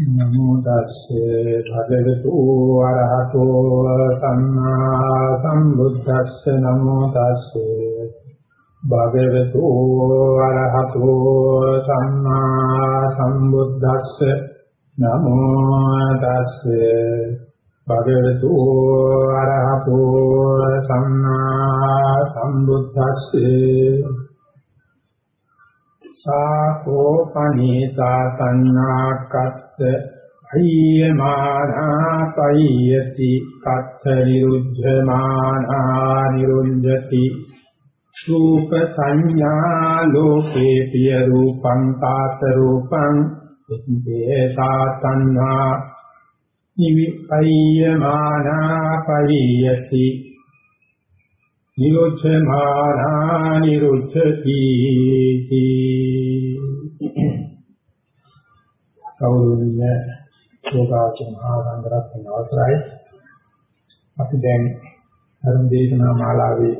නමෝ තස්සේ භගවතු ආරහතෝ සම්මා සම්බුද්දස්ස නමෝ තස්සේ භගවතු ආරහතෝ සම්මා සම්බුද්දස්ස නමෝ තස්සේ භගවතු ආරහතෝ සම්මා සම්බුද්දස්සේ සාකෝ පනීසා සංනාකත්ත අය්‍යමානා පයති කත්ත නිරුද්ධමානා නිරුද්ධති සූප සංඥා ලෝකේ පිය රූපං කාත රූපං ඉත්තේ සාතන්නා නිවි අය්‍යමානා පයති නිරුච්ඡමානා නිරුච්ඡති කවුරුන්නේ යෝගාචර මහා සංඝරත්න අවසරයි අපි දැන් ධර්ම දේශනා මාලාවේ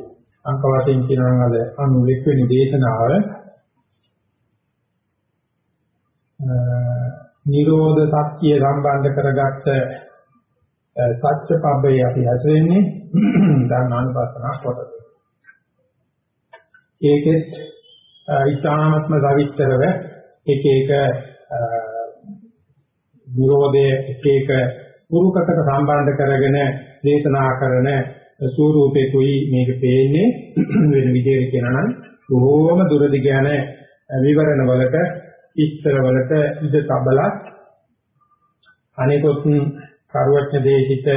අංක වශයෙන් කියනවා අද 91 වෙනි දේශනාව නිරෝධ සත්‍ය සම්බන්ධ කරගත්ත සත්‍ය පබ්බේ අපි හැසිරෙන්නේ ධර්මානුපස්සනා කොටස. ඒකෙත් ඊ타ත්ම සවිස්තරව එක එක විරෝධයේ එක එක පුරුකකට සම්බන්ධ කරගෙන දේශනා කරන ස්වරූපේකුයි මේක පේන්නේ වෙන විදිහට කියනවා නම් බොහෝම දුරදි ගැන විවරණ වලට විස්තර වලට ඉඳ තබලා අනිකොත් සරුවච්ච දේශිත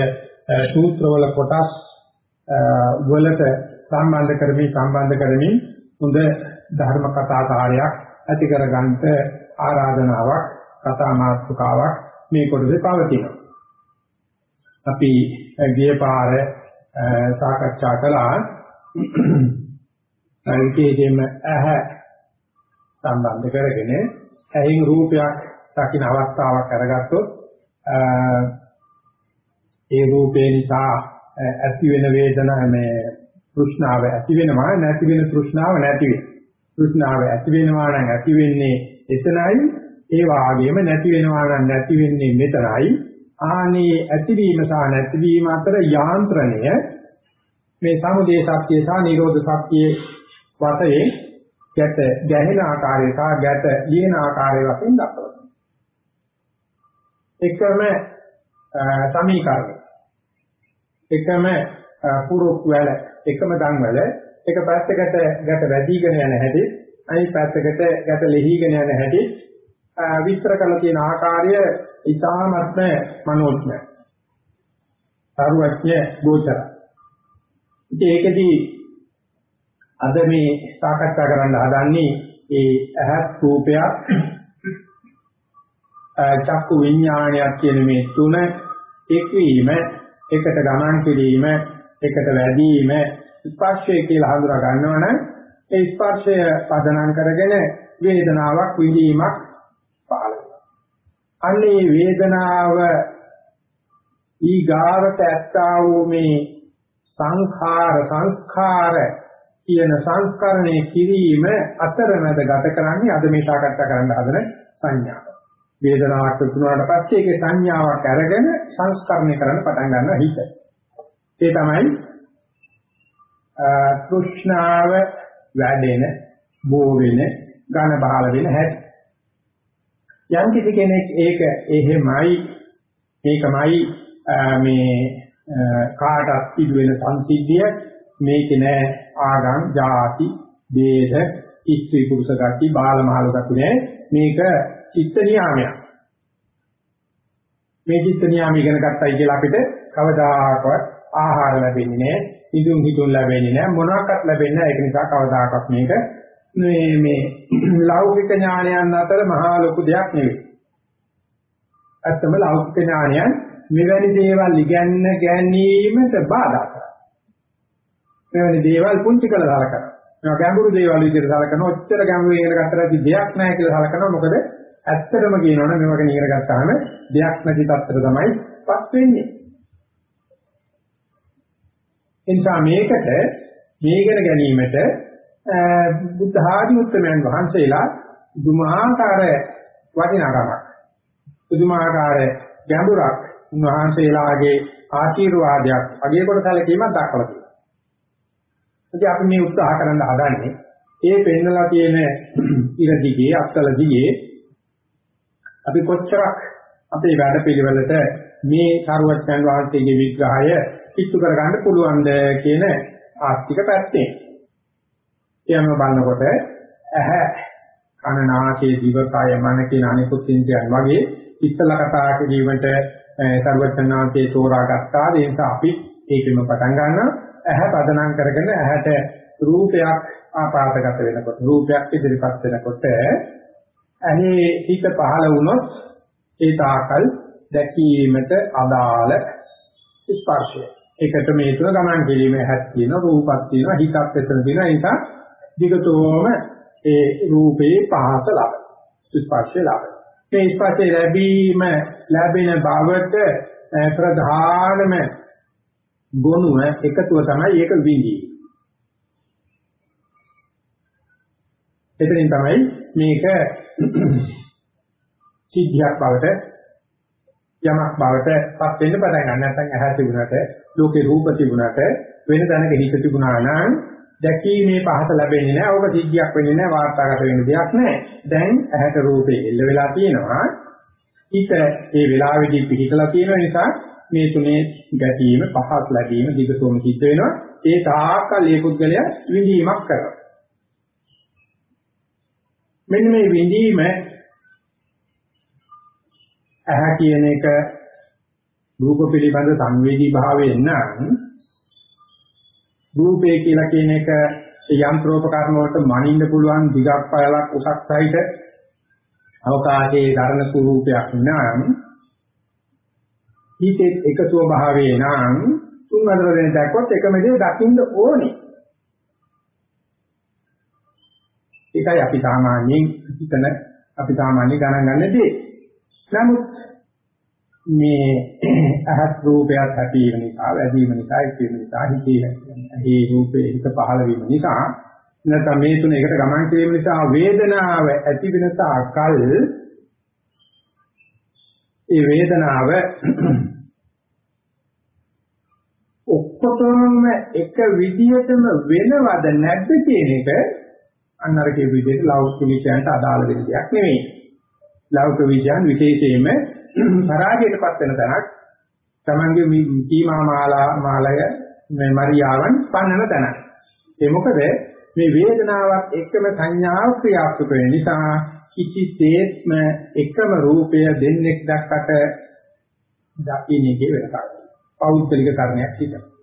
සූත්‍රවල කොටස් වලට සම්බන්ධ කරමින් සම්බන්ධ කරමින් හොඳ ධර්ම කතා කාර්යයක් ඇති කරගන්නට ආරාධනාවක් කතා මාතෘකාවක් මේ කොටසේ පවතිනවා. අපි ගිය පාර සාකච්ඡා කළා අනිකේදෙම ඇහැ සම්බන්ධ කරගෙන ඇහින් රූපයක් දකින්න අවස්ථාවක් අරගත්තොත් ඒ රූපේ නිසා ඇති වෙන වේදනාව මේ තෘෂ්ණාව ඇති වෙනවා නැති වෙන තෘෂ්ණාව නැති වෙනවා. තෘෂ්ණාව ඇති වෙනවා නම් ඇති වෙන්නේ එතනයි ඒ වාගේම නැති වෙනවා නම් නැති වෙන්නේ මෙතනයි. ආනේ ඇතිවීම සහ නැතිවීම අතර යාන්ත්‍රණය මේ සමුදේ සත්‍ය සහ නිරෝධ සත්‍යයේ වතේ ගැට ගැහෙන ආකාරය සහ ගැට ලියන ආකාරය වශයෙන් දක්වනවා. එකම සමීකරණය. එකම පුරුක් වල එකම දන් වල එක පැත්තකට ගැට වැඩිගෙන යන හැටි අනිත් පැත්තකට ගැට ලෙහිගෙන යන හැටි විස්තර කරලා තියෙන ආකාරය ඉතාමත්ම මනෝඥ. සරුවච්‍ය ගෝචර. ඉතින් ඒකෙදී අද මේ සාකච්ඡා කරන්න හදන්නේ ඒ ඇහත් රූපයක් චක්කු විඥානයක් කියන මේ තුන එක්වීම එකට ගමන් කිරීම එකට වැඩිම ස්පර්ශය කියලා හඳුනා ගන්නවනම් ඒ ස්පර්ශය පදනම් කරගෙන වේදනාවක් විඳීමක් පහළ වෙනවා. අන්නේ වේදනාව ඊගාවට ඇත්තා වූ මේ සංඛාර සංස්කාර කියන සංස්කරණය කිරීම අතරමැද ගත කරන්නේ අද මේ සාකච්ඡා කරන්න හදන සංඥාව. වේදනාවක් තුනකට පස්සේ ඒකේ සංඥාවක් අරගෙන සංස්කරණය කරන්න පටන් ගන්නවා හිත. ඒ තමයි තෘෂ්ණාව වැඩෙන, බෝ වෙන, ඝන බහල වෙන හැටි. යම් කිසි කෙනෙක් ඒක එහෙමයි මේකමයි මේ කාටත් සිදුවෙන සංසිද්ධිය මේක නෑ ආගම්, ಜಾති, දේශ, ඉස්ත්‍රි පුරුෂ ගති, බාල මහල ගති නෑ මේක චිත්ත නියාමයක්. මේ චිත්ත නියාම ඉගෙන ගත්තයි කියලා අපිට කවදාකවත් ආහාර ලැබෙන්නේ නැහැ, ඉදුම් හිතුම් ලැබෙන්නේ නැහැ, මොනවාක්වත් ලැබෙන්නේ නැහැ. ඒක නිසා කවදාකවත් මේක මේ මේ ලෞකික ඥානයන් අතර මහා ලොකු දෙයක් නෙවෙයි. ඇත්තම ලෞකික ඥානයන් මෙවැනි දේවල් ඉගැන්න ගැනීමට බාධා කරනවා. මෙවැනි දේවල් පුංචි කළ දාලා මේවා ගැඹුරු දේවල් විදිහට සලකනවා. ඔච්චර ගැඹුරු ඉගෙන ගන්නට දෙයක් නැහැ කියලා සලකනවා. මොකද ඇත්තටම කියනවනේ මේවා ගැන ඉගෙන ගත්තාම දෙයක් නැති තත්ත්වයට තමයි පත් වෙන්නේ. එනිසා මේකට මේ ඉගෙන ගැනීමට බුද්ධ ආදී උත්තරයන් වහන්සේලා දුමාකාර වටිනාකමක් පුදුමාකාර ගැඹුරක් උන්වහන්සේලාගේ ආශිර්වාදයක් අගය කොට සැලකීමක් දක්වලා තියෙනවා. ඉතින් අපි මේ උත්සාහ කරන්න හදන්නේ ඒ පෙන්නලා තියෙන ඉර දිගේ අත්තල දිගේ අපි කොච්චරක් අපේ වැඩ පිළිවෙලට මේ සරුවච්චන් වහන්සේගේ විග්‍රහය පිටු කරගන්න පුළුවන්ද කියන ආස්තික පැත්තේ. එයම බලනකොට ඇහැ කන නාසය දිව කය මන කියන අනිකුත් ඉන්ද්‍රියන් වගේ ඉස්සලා කතා කිරීමට සර්වඥාන්තේ තෝරාගත්තා. ඒ නිසා අපි ඒකෙම පටන් ගන්නවා. ඇහැ පදනම් කරගෙන ඇහැට රූපයක් ආපාදගත වෙනකොට රූපයක් ඉදිරිපත් වෙනකොට ඇහි හිත පහළ වුණොත් ඒ තාකල් දැකීමට අදාළ ස්පර්ශය. ඒකට මේ තුන ගමන් කිරීමේ හැක් තියෙන රූපක් තියෙනවා හිතක් එතන තියෙනවා. ඒ නිසා දිගටම ඒ රූපේ පහස ලබන ස්පර්ශය ලබන. මේ ස්පර්ශය ලැබීම ලැබෙන බවට ප්‍රධානම ගුණය එකතුව තමයි ඒක විඳී. එතනින් තමයි මේක සිද්ධියක් බවට යමක් බවට පත් වෙන්න පටන් ගන්න. නැත්නම් ඇහැ තිබුණාට, ලෝකේ රූප තිබුණාට වෙන තැනක හිත තිබුණා නම් දැකීමේ පහස ලැබෙන්නේ නැහැ. ඕක සිද්ධියක් වෙන්නේ නැහැ. වාර්තාගත වෙන දෙයක් නැහැ. දැන් ඇහැට රූපේ එල්ල වෙලා තියෙනවා. හිත ඒ වෙලාවේදී පිහිටලා තියෙන නිසා මේ තුනේ ගැටීම පහස් ලැබීම දිගටම සිද්ධ වෙනවා. ඒ තාකල් ඒ පුද්ගලයා විඳීමක් කරනවා. මෙන්න මේ විඳීම ඇහැ කියන එක රූප පිළිබඳ සංවේදී භාවයෙන් නම් රූපේ කියලා කියන එක යන්ත්‍රෝපකරණ වලට මනින්න පුළුවන් දිගක් පළලක් උසක් සහිත අවකාශයේ ධර්ම ස්වරූපයක් නම් හිතේ එකතුව භාවයේ නම් තුන් හතර දෙනෙක් දැක්කොත් එකම දේ දකින්න ඕනේ. ඒකයි අපි සාමාන්‍යයෙන් හිතන අපි සාමාන්‍ය ගණන් ගන්න දේ. නමුත් මේ අහත් රූපයක් ඇතිවීම නිසා, වැඩිවීම නිසා, ඉතිවීම නිසා, හිතේ මේ රූපේ හිත පහළ වීම නිසා නැත්නම් මේ තුන එකට ගමන් කිරීම නිසා වේදනාව ඇති වෙන තාකල් ඒ වේදනාව ඔක්කොටම එක විදිහටම වෙනවද නැද්ද කියන එක අන්න අර කිය විදිහට ලෞකික විෂයන්ට අදාළ වෙන දෙයක් නෙමෙයි. ලෞකික විෂයන් විශේෂයෙන්ම පරාජයටපත් වෙන තැනක් තමන්ගේ සීමා මාලා මාලය මේ මරියාවන් පන්නන තැනක්. ඒ මොකද මේ වේදනාවක් එක්කම සංඥාව ක්‍රියාත්මක වෙන නිසා කිසිසේත්ම එකම රූපය දෙන්නෙක් දැක්කට දකින්නේ වෙනසක්. පෞද්ගලික කාරණයක් හිතනවා.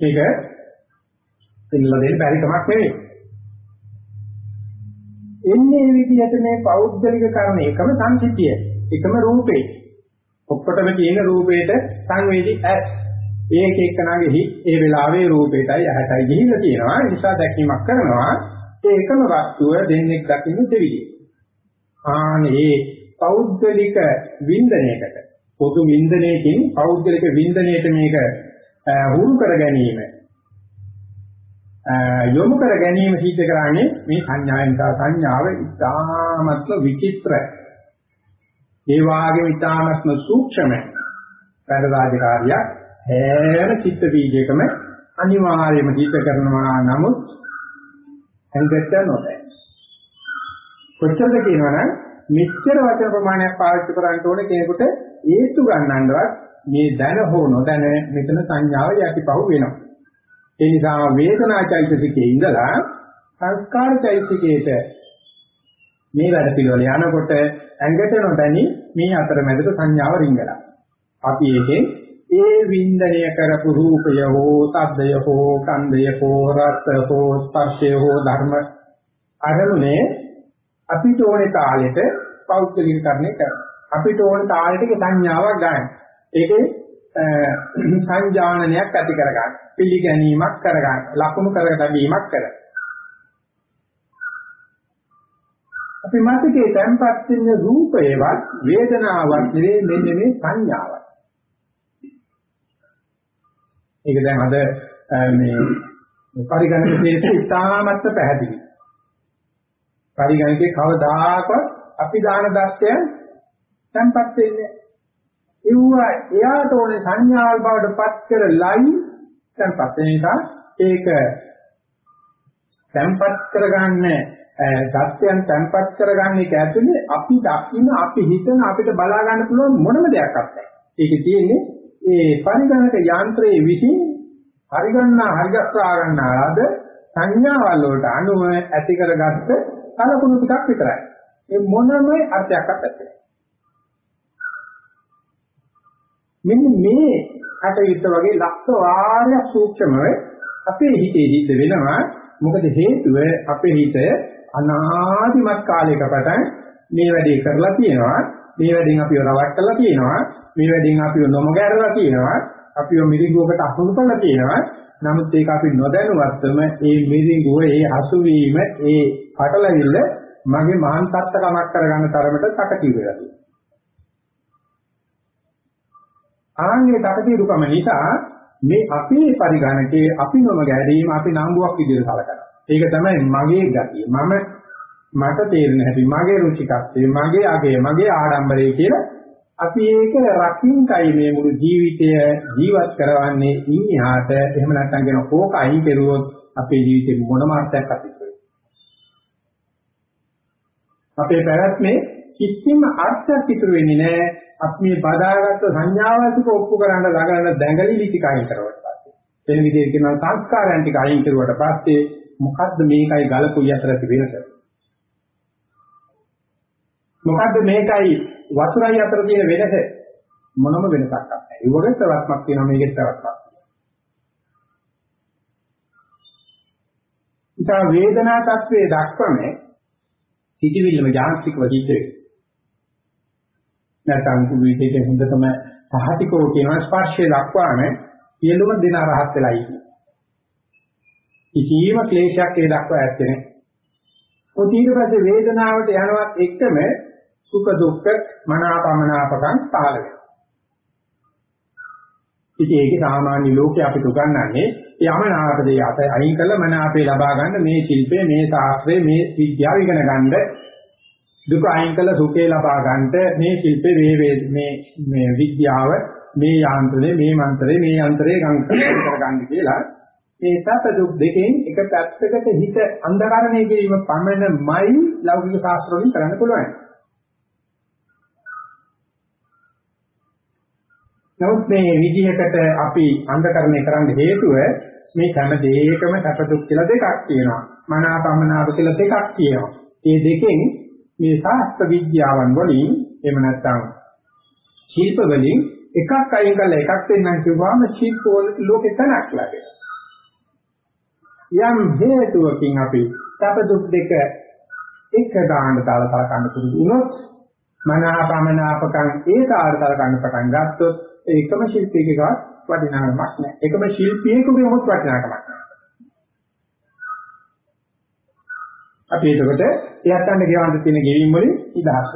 ඒක පෙන්ලා දෙන්න බැරි කමක් නෙවෙයි. එන්නේ විදිහට මේ පෞද්ගලික කරන එකම සංසිතිය, එකම රූපේ. ඔක්කොටම තියෙන රූපේට සංවේදී ඇස්. ඒක එක්කනාගේ හිත් ඒ වෙලාවේ රූපේටයි ඇහැටයි ගිහිල්ලා තියෙනවා. ඒ නිසා දැකීමක් කරනවා. ඒ එකම වස්තුව දෙන්නෙක් දකින්න දෙවිදි. ආනේ පෞද්ගලික වින්දනයකට පොදු වින්දනයකින් පෞද්ගලික වින්දනයට මේක හුරු කර ගැනීම යොමු කර ගැනීම සිද්ධ කරන්නේ මේ සංඥාවෙන් තා සංඥාව ඉතාමත්ම විචිත්‍ර ඒ වාගේ ඉතාමත්ම සූක්ෂම වැඩ රාජකාරියක් හැම චිත්ත බීජයකම අනිවාර්යයෙන්ම සිද්ධ කරනවා නමුත් හංගට නොදැයි. කොච්චරද කියනවනම් මෙච්චර වචන ප්‍රමාණයක් පාවිච්චි කරන්න ඕනේ කෙනෙකුට හේතු ගන්නවවත් මේ දැන හෝ නොදැන මෙතන සංඥාව යටිපහුව වෙනවා. ඒ නිසා වේදනාචෛතසිකයේ ඉඳලා සංස්කාරචෛතසිකයට මේ වැඩ පිළිවෙල යනකොට ඇඟට නොදැනි මේ අතරමැදට සංඥාව රිංගලා. අපි ඒකෙන් ඒ වින්දනය කරපු රූපය හෝ ශබ්දය හෝ ගන්ධය හෝ රස හෝ ස්පර්ශය හෝ ධර්ම අරමුණේ අපිට ඕනේ තාලෙට පෞද්ගලිකකරණය කරනවා. අපිට ඕන තාලෙට සංඥාවක් ගන්න. ඒකේ සංජානනයක් ඇති කරගන්න. පිළිගැනීමක් කරගන්න. ලකුණු කරගැනීමක් කරගන්න. අපි මාතකේ තැම්පත් වෙන රූපේවත් වේදනාවක් නෙවෙයි මෙන්න මේ සංඥාවක්. ඒක දැන් අද මේ පරිගණක දෙයට ඉතාමත් පැහැදිලි. පරිගණකේ කවදාකවත් අපි දාන දත්තයන් tempat වෙන්නේ ඒවා එයාට ඕනේ සංඥාවල් බවට පත් කරලයි tempat වෙන නිසා ඒක tempat කරගන්න සත්‍යයන් tempat කරගන්න එක ඇතුලේ අපි දකින්න අපි හිතන අපිට බලා ගන්න පුළුවන් මොනම දෙයක් නැහැ. ඒකේ තියෙන්නේ ඒ පරිගණක යන්ත්‍රයේ විසින් පරිගණනා හරිගස්සා ගන්නාලාද සංඥාවල් වලට අනුව ඇති කරගත්ත කලකුණු ටිකක් විතරයි. ඒ මොනම අර්ථයක් නැහැ. මෙන්න මේ කටයුත්ත වගේ ලක්ෂ වාරයක් සූක්ෂමව අපේ හිතේ හිත වෙනවා. මොකද හේතුව අපේ හිත අනාදිමත් කාලයක පටන් මේ වැඩේ කරලා තියෙනවා. මේ වැඩෙන් අපිව රවට්ටලා තියෙනවා. මේ වැඩෙන් අපිව නොමගහැරලා තියෙනවා. අපිව මිරිඟුවකට අහුණු කරලා තියෙනවා. නමුත් ඒක අපි නොදැනුවත්වම ඒ මිරිඟුව ඒ හසු වීම ඒ පටලවිල්ල මගේ මහාන් තත්ත්වකමක් කරගන්න තරමට තකටි වෙලා තියෙනවා ආන්ගේ තකතිරුකම නිසා මේ අපේ පරිගණකේ අපි නොම ගැරීම අපි නම්බුවක් විදිහට සලකනවා. ඒක තමයි මගේ ගතිය. මම මට තේරෙන හැටි මගේ රුචිකත්වය, මගේ අගය, මගේ ආඩම්බරය කියලා අපි ඒක රකින්නයි මේ මුළු ජීවිතය ජීවත් කරවන්නේ ඉන්හිහාට එහෙම නැත්නම් කියන කෝක අයින් කෙරුවොත් අපේ ජීවිතේ මොනම අර්ථයක් අපිට අපේ පැවැත්මේ කිසිම අර්ථයක් ඉතුරු වෙන්නේ නැහැ අපි මේ බදාගත්ත සංඥාවල් ටික ඔප්පු කරන්න ළඟන දැඟලිලි ටික අයින් කරුවට පස්සේ. වෙන විදිහට කියනවා සංස්කාරයන් ටික අයින් කරුවට පස්සේ මොකද්ද මේකයි ගලකුයි අතර ඇති වෙනස? මොකද්ද මේකයි වතුරයි අතර තියෙන වෙනස? මොනම වෙනසක් නැහැ. ඒ වගේ තවත්මක් තියෙනවා මේකේ තවත්මක් ඉතින් වේදනා තත්වයේ දක්වන්නේ සිටිවිල්ලම යාන්ත්‍රිකව සිද්ධ වෙනවා. නැත්නම් කුවිදේක හොඳටම සහතිකෝ කියන ස්පර්ශය දක්වාම සියලුම දෙන රහත් වෙලා ඉන්නේ. කිසියම් ක්ලේශයක් ඒ දක්වා ඇත්තේ නැහැ. ඔය ඊට පස්සේ වේදනාවට යනවත් එක්කම සුඛ දුක්ඛ මනාපමනාපකම් පහළ වෙනවා. ඉතින් ඒකේ සාමාන්‍ය ලෝකේ අපිට උගන්වන්නේ යමනාප දේ අත අයින් කළ මනාපේ ලබා ගන්න මේ ශිල්පය මේ ශාස්ත්‍රය මේ විද්‍යාව ඉගෙන ගන්න දුක අයින් කළ සුඛේ ලබා ගන්නට මේ ශිල්පේ මේ මේ මේ විද්‍යාව මේ යාන්ත්‍රණය මේ මන්ත්‍රය මේ යන්ත්‍රය ගන්න කරගන්න කියලා මේ සත දුක් දෙකෙන් එක පැත්තකට හිත අන්ධකරණය කිරීම පමණමයි ලෞකික ශාස්ත්‍ර වලින් කරන්න පුළුවන්. නමුත් මේ විදිහකට අපි අන්ධකරණය කරන්න හේතුව මේ හැම දෙයකම සැප දුක් කියලා දෙකක් තියෙනවා. මනාපමනාප කියලා දෙකක් තියෙනවා. මේ දෙකෙන් මේ ශාස්ත්‍ර විද්‍යාවන් වලින් එහෙම නැත්නම් ශිල්ප වලින් එකක් අයින් කරලා එකක් දෙන්නම් කියවම ශිල්ප වල ලෝකේ තනක් ලැබෙනවා. යම් හේතුවකින් අපි සැප දුක් දෙක එක ගන්න දාලා කලකන්න පුරුදු වුණොත් මනාපමනාපකම් ඒ කාර්ය කලකන්න පටන් ගත්තොත් ඒකම ශිල්පීකක වටිනාකමක් නැහැ. ඒකම ශිල්පියෙකුගේ මොහොත් වටිනාකමක් අපි එතකොට එයත් අන්න ගෙවන්න තියෙන ගෙවීම් වලින් ඉදහස්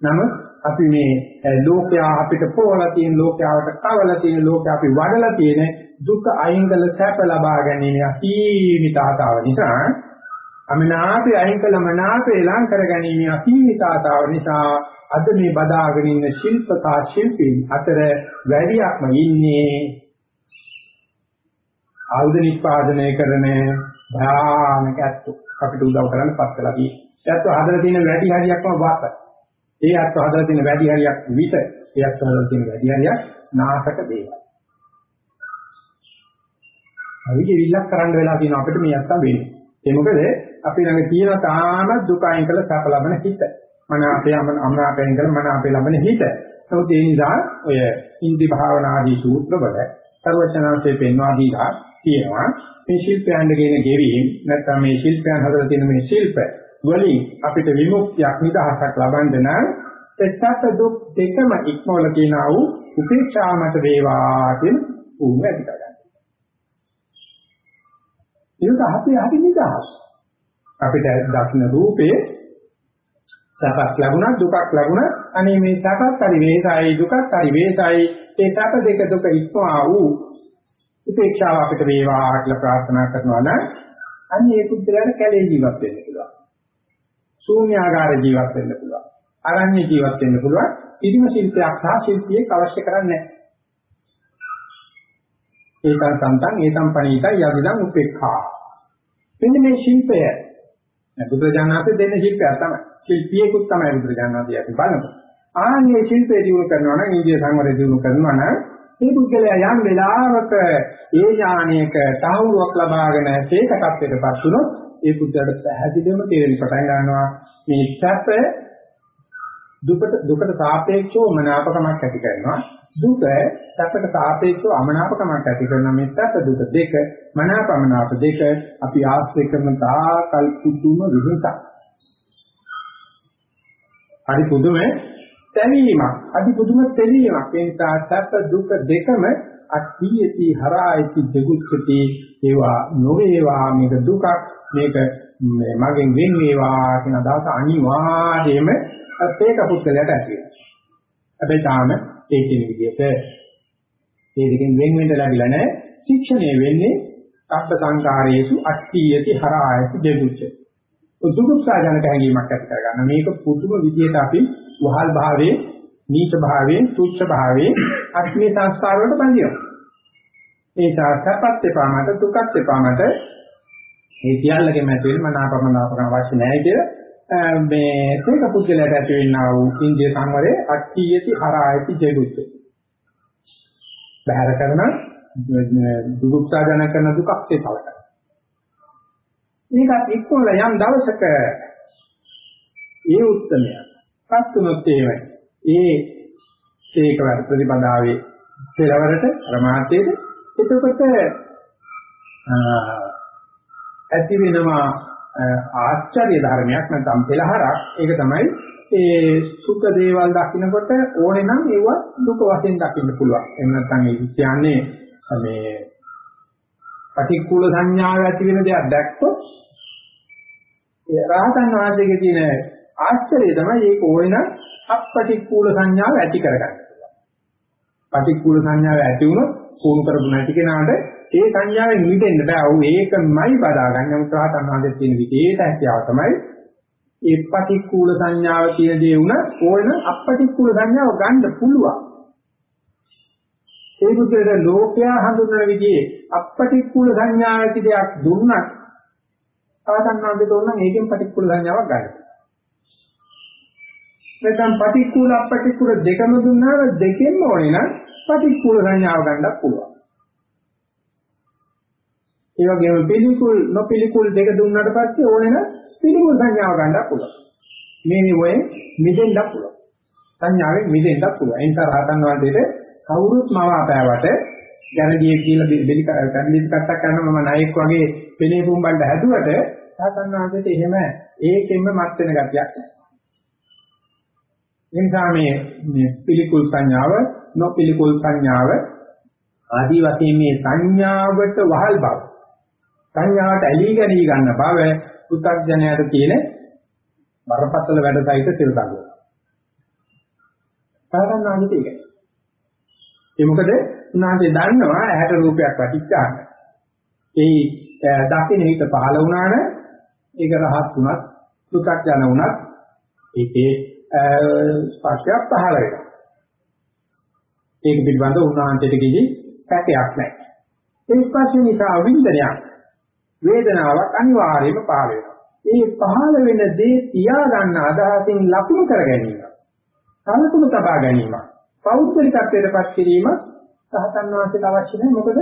නමුත් අපි මේ ලෝකයා අපිට පොවලා තියෙන ලෝකයාවට කවලා තියෙන ලෝකයා අපි වඩලා තියෙන දුක අයින් කළ සැප ලබා ගැනීම අසීමිත ආතාව නිසා අමනාපේ අයින් කළ මනාපේ ලං කර ගැනීම අසීමිත ආතාව නිසා අද මේ බදාගෙන ඉන්න ශිල්පකා ශිල්පීන් අතර වැඩියක්ම ඉන්නේ ආයුධ නිෂ්පාදනය කරන භයානක ඇත්තෝ. අපිට උදව් කරන්න පත් වෙලා තියෙනවා. ඒත් හදලා තියෙන වැඩි හරියක්ම වාත. ඒ අත් හදලා තියෙන වැඩි හරියක් විස. ඒ අත් හදලා තියෙන වැඩි හරියක් නාශක දේවල්. අපි දෙවිලක් කරන්න වෙලා තියෙනවා අපිට මේ අත්ත වෙන්නේ. ඒ මොකද අපි ළඟ තියෙන තාම දුක අයින් කළ සැප ලබන හිත. මන අපේ අමනාපයෙන් කළ මන අපේ ලබන හිත. නමුත් ඒ නිසා ඔය ඉන්ද්‍රි භාවනාදී සූත්‍රවල සර්වචනාංශයේ පෙන්වා දීලා තියෙනවා මේ ශිල්පයන් දෙගෙන ගෙවීම නැත්නම් මේ ශිල්පයන් හදලා තියෙන මේ ශිල්ප වලින් අපිට විමුක්තියක් නිදහසක් ලබන්න නම් එක්සත් දුක් දෙකම ඉක්මවල තියනා වූ උපේක්ෂා මත වේවා කියන උන් ඇති කරගන්න. ඒක අපි අපි නිදහස්. අපිට දක්න රූපේ සැපක් ලැබුණා දුකක් ලැබුණා අනේ මේ සැපත් හරි වේසයි දුකත් හරි වේසයි ඒ සැප දෙක දුක ඉක්මවා වූ උපේක්ෂාව අපිට වේවා කියලා ප්‍රාර්ථනා කරනවා නම් අන්න ඒ පුද්ගලයාට කැලේ ජීවත් වෙන්න පුළුවන්. ශූන්‍යාකාර ජීවත් වෙන්න පුළුවන්. අරණ්‍ය ජීවත් වෙන්න පුළුවන්. කිසිම ශිල්පයක් සහ ශිල්පියෙක් අවශ්‍ය කරන්නේ නැහැ. ඒකන් සම්තං ඒකම් පණීතයි යදිදං උපේක්ඛා. මෙන්න මේ ශිල්පය බුදුරජාණන්සේ දෙන්න ශිල්පයක් තමයි. ශිල්පියෙකුත් තමයි බුදුරජාණන්සේ අපි බලමු. ආන්නේ ශිල්පේ දිනු කරනවා නම් ඉන්දිය සංවරය දිනු කරනවා නම් මේ පුද්ගලයා යම් වෙලාවක ඒ ඥානයක තහවුරුවක් ලබාගෙන ඒක තත්ත්වයටපත් වුණොත් ඒ පුද්ගලයාට පැහැදිලිවම තේරෙන්න පටන් ගන්නවා. මේ සැප දුකට දුකට සාපේක්ෂව මනාපකමක් ඇති කරනවා. දුක සැපට සාපේක්ෂව අමනාපකමක් ඇති කරන මේ සැප දුක දෙක මනාපමනාප දෙක අපි ආශ්‍රය කරන තාකල් පුදුම විහිසක් හරි පුදුම තැවීමක් අදි පුදුම තැවීමක් ඒ නිසා සැප දුක දෙකම අට්ඨියති හරායති දෙගුච්ඡති ඒවා නොවේවා මේක දුකක් මේක මගෙන් වෙන් වේවා කියන අදහස අනිවාර්යයෙන්ම ඒක පුද්ගලයාට ඇති වෙනවා. හැබැයි තාම ඒ කියන විදිහට ඒ දෙකෙන් වෙන් වෙන්න ලැබිලා නැහැ. ශික්ෂණය වෙන්නේ අත්ථ සංකාරයේසු අට්ඨියති හරායති දෙගුච්ඡති. දුක්ඛාජනක හැඟීමක් ඇති කරගන්න. මේක පුදුම විදිහට අපි වහල් භාවයේ, නීච භාවයේ, තුච්ඡ භාවයේ අත්මේ සංස්කාර වලට බඳිනවා. ඒ සාසපත් එපා මට දුකත් එපා මට මේ සියල්ලකම ඇති වෙන මනාපමනාපකම් අවශ්‍ය නැහැ කියලා මේ ඒක පුද්ගලයාට ඇති වෙන්නා වූ ඉන්දිය සංවරයේ අට්ඨියති හරායති ජෙදුච්ච. බහැර කරන දුක්ඛාජන කරන දුකක්සේ පලක. මේකත් එක්කවල යම් දවසක ඒ උත්තරය පත්තුනොත් එහෙම ඒ ඒකවර ප්‍රතිපදාවේ පෙරවරට ප්‍රමාදයේද එතකොට ඇති වෙනවා ආශ්චර්ය ධර්මයක් නැත්නම් පෙළහරක්. ඒක තමයි ඒ සුඛ දේවල් දකින්නකොට ඕනේ නම් ඒව දුක වශයෙන් දකින්න පුළුවන්. එහෙම නැත්නම් ඒ කියන්නේ මේ පටික්කුල සංඥාව ඇති වෙන දෙයක් දැක්කොත් ඒ රහතන් වහන්සේගේ තියෙන ආශ්චර්යය තමයි ඒක ඕන අපටික්කුල සංඥාව ඇති කරගන්න. පටික්කුල සංඥාව ඇති වුණොත් පුහුණු කරපු නැති කෙනාට ඒ සංඥාවෙන් මිදෙන්න බෑ. ਉਹ ඒකමයි බදාගන්න. නමුත් රහතන් වහන්සේ තියෙන විදේට හැකියාව තමයි ඒ පටික්කුල සංඥාව කියන දේ වුණ ඕන අපටික්කුල සංඥාව ගන්න පුළුවන්. ඒ විදිහට ලෝකයා හඳුන්වන විදිහේ අපටික්කුල සංඥාව ඇති දෙයක් දුන්නත් රහතන් වහන්සේට ඕන නම් ඒකෙන් පටික්කුල සංඥාවක් ගන්න. නැත්නම් පටික්කුල අපටික්කුල දෙකම දුන්නාම දෙකෙන්ම ඕනේ නම් පටික්කුල සංඥාව ගන්නත් පුළුවන්. ඒ වගේම පිළිකුල් නොපිළිකුල් දෙක දුන්නාට පස්සේ ඕනේ නම් පිළිකුල් සංඥාව ගන්නත් පුළුවන්. මේ නිවෙ මිදෙන්නත් පුළුවන්. සංඥාවෙන් මිදෙන්නත් පුළුවන්. ඒ නිසා රහතන් වහන්සේට කවුරුත් මව අපෑවට ගැරඩිය කියලා බෙලි කන්දිස් කට්ටක් කරනවා මම නායක වගේ පෙනේ පුම්බන්න හැදුවට රහතන් වහන්සේට එහෙම ඒකෙන්ම මත් වෙන ගතියක් නැහැ. ඒ නිසා මේ පිළිකුල් සංඥාව නොපිළිකුල් සංඥාව ආදී වශයෙන් මේ සංඥාවට වහල් බව සංඥාවට ඇලී ගැනී ගන්න බව පු탁ජනයට තියෙන බරපතල වැඩසයිත සිල් දඟුව. සාරණාගිත ඒකයි. ඒ මොකද උනාසේ දන්නවා ඇහැට රූපයක් වටිච්චාම. ඒ දකින්න හිත පහළ වුණාන ඒක රහත් වුණත් පු탁ජන වුණත් ඒකේ ස්පර්ශයක් පහළ වෙනවා. ඒක පිළිබඳව උන්වහන්සේට කිසි පැටයක් නැහැ. ඒ ස්පර්ශය නිසා වින්දනයක් වේදනාවක් අනිවාර්යයෙන්ම පහළ වෙනවා. මේ පහළ වෙන දේ තියා ගන්න අදහසින් ලකුණු කර ගැනීම. සම්පූර්ණ තබා ගැනීම. පෞද්ගලිකත්වයටපත් කිරීම සහතන් වාසයට අවශ්‍ය නැහැ. මොකද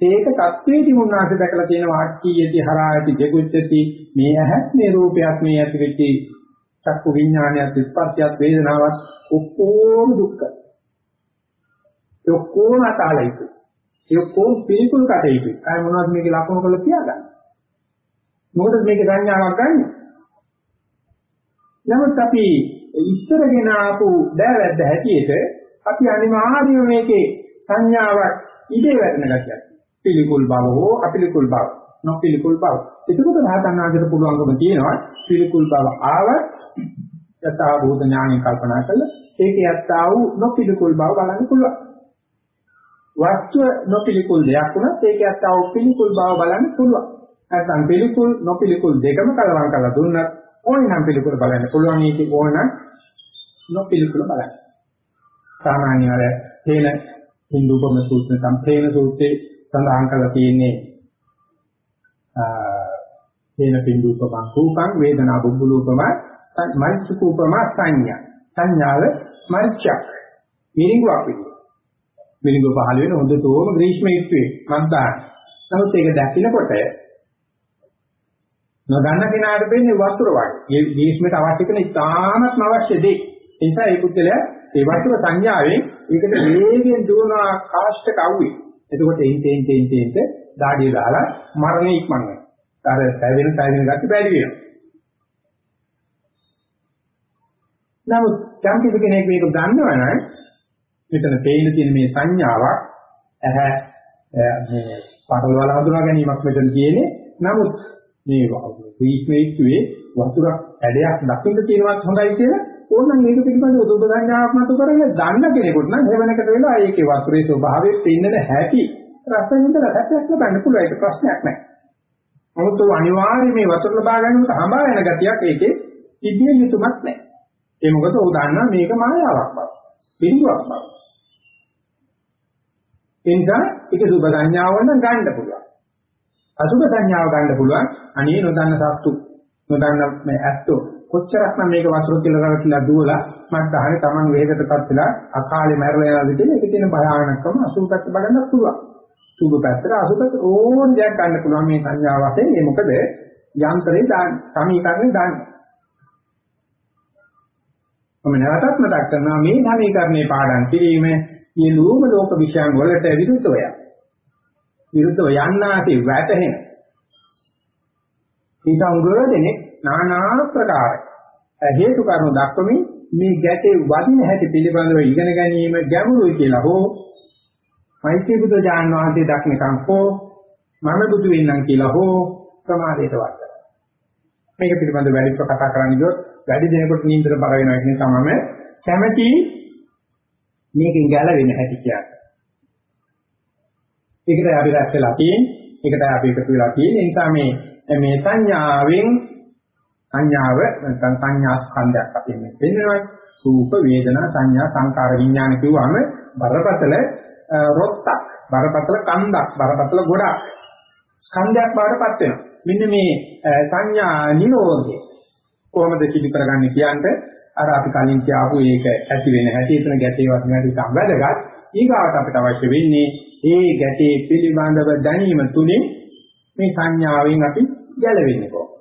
ඒක தത്വයේ තිබුණාට දැකලා තියෙන වාක්‍යයේදී හරායති ජෙගුච්ඡති මේ ඇහත් මේ රූපයක් මේ ඇති වෙච්චි චක්කු විඥානයත් ස්පර්ශයත් වේදනාවත් ඔක්කොම දුක්ඛ. ඒ ඔක්කොම අතාලයිතු. ඒ ඔක්කොම පිළිකුල් කටයුතු. අය මොනවද මේකේ ලක්ෂණ කරලා තියාගන්න. මොකද මේකේ සංඥාවක් ගන්න. නමුත් අපි ඉස්සරගෙන ආපු දෑවැද්ද හැටියට අපි අනිවාර්යයෙන් මේකේ සංඥාවක් ඉදේ වැටෙන ගැටියක්. පිළිකුල් බව හෝ අපිළිකුල් බව, නොපිළිකුල් බව. ඒකකට රහතන් වහන්සේට පුළුවන්කම තියෙනවා පිළිකුල් බව ආවත් යථා භූත ඥාණය කල්පනා කළා ඒකේ යත්තා වූ නොපිළිකුල් බව බලන්න පුළුවන්. වස්තුව නොපිළිකුල් දෙයක් වුණත් ඒකේ යත්තා වූ පිළිකුල් බව බලන්න පුළුවන්. නැත්නම් පිළිකුල් නොපිළිකුල් දෙකම කලවම් කරලා දුන්නත් ඕනනම් පිළිකුල බලන්න පුළුවන් ඒකේ ඕනනම් නොපිළිකුල බලන්න. සාමාන්‍ය අර තේන හින්දුපම සූත්‍ර සම්පේන සූත්‍රයේ සඳහන් කරලා තියෙන්නේ තේන පින්දුපම රූපං වේදනා බුබ්බුලූපම මරිච්චුපම සංඥා සංඥාව මරිච්චක් මිරිඟුවක් විදියට මිරිඟුව පහළ වෙන හොඳටම ග්‍රීෂ්ම ඍතුවේ මන්දාන නමුත් ඒක දැකිනකොට නොදන්න කෙනාට වෙන්නේ වතුර වගේ. මේ ග්‍රීෂ්මයට අවශ්‍ය කරන ඉතාමත්ම අවශ්‍ය දේ. ඒ නිසා ඒ පුද්ගලයා ඒ වතුර සංඥාවෙන් ඒකට වේගයෙන් දුවන කාෂ්ඨක අවුවේ. එතකොට එයින් තෙන් තෙන් තෙන් දාඩිය දාලා මරණය ඉක්මන් වෙනවා. අර පැවෙන පැවෙන ගැටි බැරි වෙනවා. නමුත් යම් කිසි කෙනෙක් මේක දන්නවනම් මෙතන තේින තියෙන මේ සංඥාවක් ඇහැ මේ පටලවල හඳුනා ගැනීමක් මෙතන තියෙන්නේ. නමුත් මේ වීක්මේක්ුවේ වතුරක් ඇඩයක් දකින්න තියෙනවත් හොඳයි කියලා ඕනනම් මේක පිළිබඳව සුබ සංඥාවක් මත කරගෙන දන්න කෙනෙකුට නම් හේවනකට වෙලා ඒකේ වතුරේ ස්වභාවය පෙන්නන හැටි රස විඳලා හැටයක් ලබන්න පුළුවන් ඒක ප්‍රශ්නයක් නෑ. නමුත් අනිවාර්යයෙන් මේ වතුර ලබා ගැනීමට හඹා වෙන ගතියක් ඒකේ තිබිය යුතුමත් නෑ. ඒ මොකද ਉਹ දන්නා මේක මායාවක් බව. බිඳුවක් බව. එනිසා ඒක සුබ සංඥාව නම් ගන්න පුළුවන්. අසුබ සංඥාව ගන්න පුළුවන්. අනේ නොදන්න සත්තු නොදන්න මේ ඇත්තෝ කොච්චරක්නම් මේක වතුර කියලා කරලා දුවලා මත් අහනේ Taman වේගයටපත් වෙලා අකාලේ මැරලා යනවාද කියලා ඒක තියෙන භයානකම අසුබ පැත්ත බලන්න පුළුවන්. සුබ පැත්තට අසුබ පැත්ත ඕන දෙයක් ගන්න පුළුවන් මේ සංඥාව වශයෙන්. ඒ මොකද යන්ත්‍රේ දාන්න සමීකරණේ දාන්න. මම නැවතත් මතක් කරනවා මේ සමීකරණේ පාඩම් කිරීම සියලුම ලෝක විශ්යන් වලට විරුද්ධව යන. විරුද්ධව යන්නාසේ වැටහෙන. ඊට උගරදෙනේ নানা ප්‍රකාර හේතු කාරණා දක්වමින් මේ ගැටේ වදින හැටි පිළිබඳව ඉගෙන ගැනීම ගැඹුරුයි කියලා හෝ මෛත්‍රී බුදු ජාන වහන්සේ දක්නකම් හෝ මම බුදු වෙන්නම් කියලා හෝ ප්‍රමාදයට වත් මේක පිළිබඳව වැඩි කතා කරන්න ගියොත් වැඩි දෙනෙකුට නින්දර බල වෙනවා කියන තමම කැමැති මේකෙන් ගැලවෙන්න හැටි කියන්නේ. ඒකට අපි රැස් වෙලා තියෙන්නේ. ඒකට අපි එකතු වෙලා තියෙන්නේ. ඒ නිසා මේ මේ සංඥාවෙන් සංඥාව නැත්නම් සංඥා ස්කන්ධයක් අපි මේ පෙන්වනවා. රූප වේදනා සංඥා සංකාර විඥාන කියුවාම බරපතල රොත්තක්, බරපතල කන්දක්, බරපතල ගොඩක් ස්කන්ධයක් බවටපත් වෙනවා. මෙන්න මේ සංඥා නිරෝධය කොහොමද සිදු කරගන්නේ කියන්නේ අර අපි කලින් කියආපු ඒක ඇති වෙන හැටි එතන ගැටේවත් නැති සම්බදගත් ඊගාවට අපිට අවශ්‍ය වෙන්නේ ඒ ගැටේ පිළිබඳව දැනීම තුලින් මේ සංඥාවෙන් අපි ගැලවෙන්නේ කොහොමද?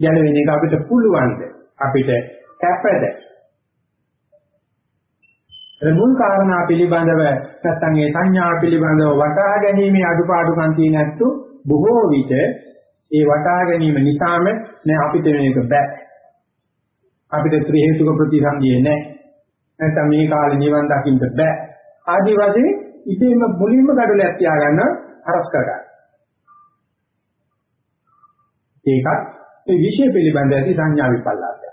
ගැලවෙන එක අපිට පුළුවන්ද? අපිට කැපද? මුල් කාරණා පිළිබඳව නැත්නම් ඒ සංඥා පිළිබඳව වටහා ගැනීමේ අඩුපාඩුකම් තියෙන ඇත්තු බොහෝ විට ඒ වටහා ගැනීම නිසාම නෑ අපිට මේක බෑ අපිට ත්‍රි හේතුක ප්‍රතිසන්දියේ නැහැ. නැත්නම් මේ කාලේ නිවන් දකින්න බෑ. ආදි වශයෙන් ඉතින්ම මුලින්ම gadolයක් තියාගන්න අරස් කරගන්න. ඒකත් මේ විෂය පිළිබඳ ඇති සංඥා විපල්ලාසය.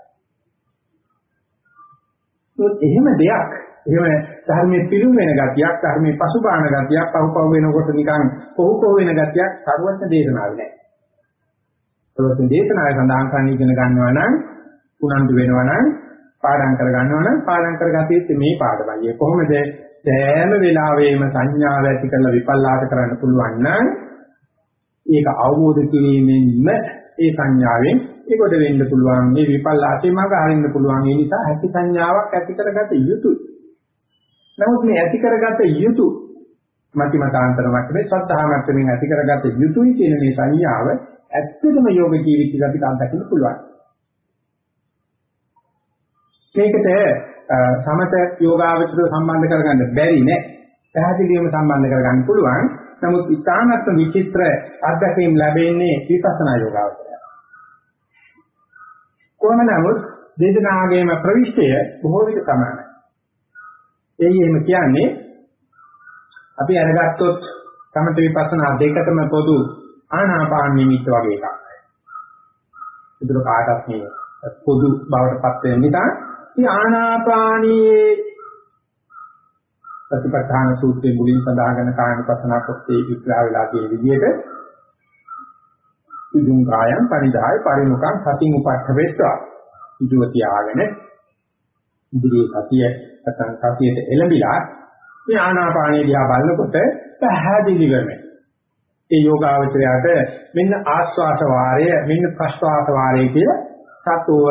ඒත් එහෙම දෙයක් එහෙම ධර්මයේ පිළිම වෙන ගතියක් ධර්මයේ පසුබාහන ගතියක් පහුපහු වෙනකොට නිකන් කොහො කොහො වෙන ගතියක් සර්වඥ දේශනාවේ නැහැ. සර්වඥ දේශනාවේ සඳහන් කරන්නේ ඉගෙන ගන්නවා නම් උනන්දු වෙනවා නම් පාඩම් කර ගන්නවා නම් පාඩම් කරගatiya යුත්තේ මේ පාඩමයි. ඒ කොහොමද සෑම වෙලාවෙම සංඥාව ඇති කරලා විපල්ලාස කරන්න පුළුවන් නම් ඒක අවබෝධ කිරීමෙන්ම ඒ සංඥාවෙන් ඒකට වෙන්න පුළුවන්. මේ විපල්ලාසෙ මඟ හරින්න පුළුවන්. ඒ නිසා ඇති සංඥාවක් ඇති කරගත යුතුයි. නමුත් මේ ඇති කරගත යුතු මතිමතාන්තර මට්ටමේ සත්‍තහ මට්ටමින් ඇති කරගත යුතුයි කියන මේ සංඥාව ඇත්තටම යෝග ජීවිතයක අපිට අත්දකින්න පුළුවන්. මේකට සමත යෝගාවචර සම්බන්ධ කරගන්න බැරි නෑ. පැහැදිලිවම සම්බන්ධ කරගන්න පුළුවන්. නමුත් ඉතාමත් විචිත්‍ර අත්දැකීම් ලැබෙන්නේ විපස්සනා යෝගාවචරය. කොහොම නමුත් වේදනාගේම ප්‍රවිෂ්ඨය බොහෝ විට සමානයි. ඒ එහෙම කියන්නේ අපි අරගත්තොත් සමත විපස්සනා දෙකටම පොදු ආනාපාන නිමිත්ත වගේ එකක්. ඒතර කාටත් මේ පොදු බවට පත් වෙන නිසා මේ ආනාපානීයේ ප්‍රතිපත්තාන සූත්‍රයේ මුලින් සඳහන් කරන කායනුපස්සනා කොටසේ විග්‍රහ වෙලා තියෙන විදිහට ඉදුම් කායම් පරිදාය පරිමුඛං සතින් උපට්ඨවෙත්වා ඉදුව තියාගෙන ඉදිරියේ සතිය නැත්නම් සතියට එළඹිලා මේ ආනාපානිය දිහා බලනකොට පැහැදිලිවම ඒ යෝගාවචරයට මෙන්න ආස්වාස වාරය මෙන්න ප්‍රස්වාස වාරය කියලා සතුව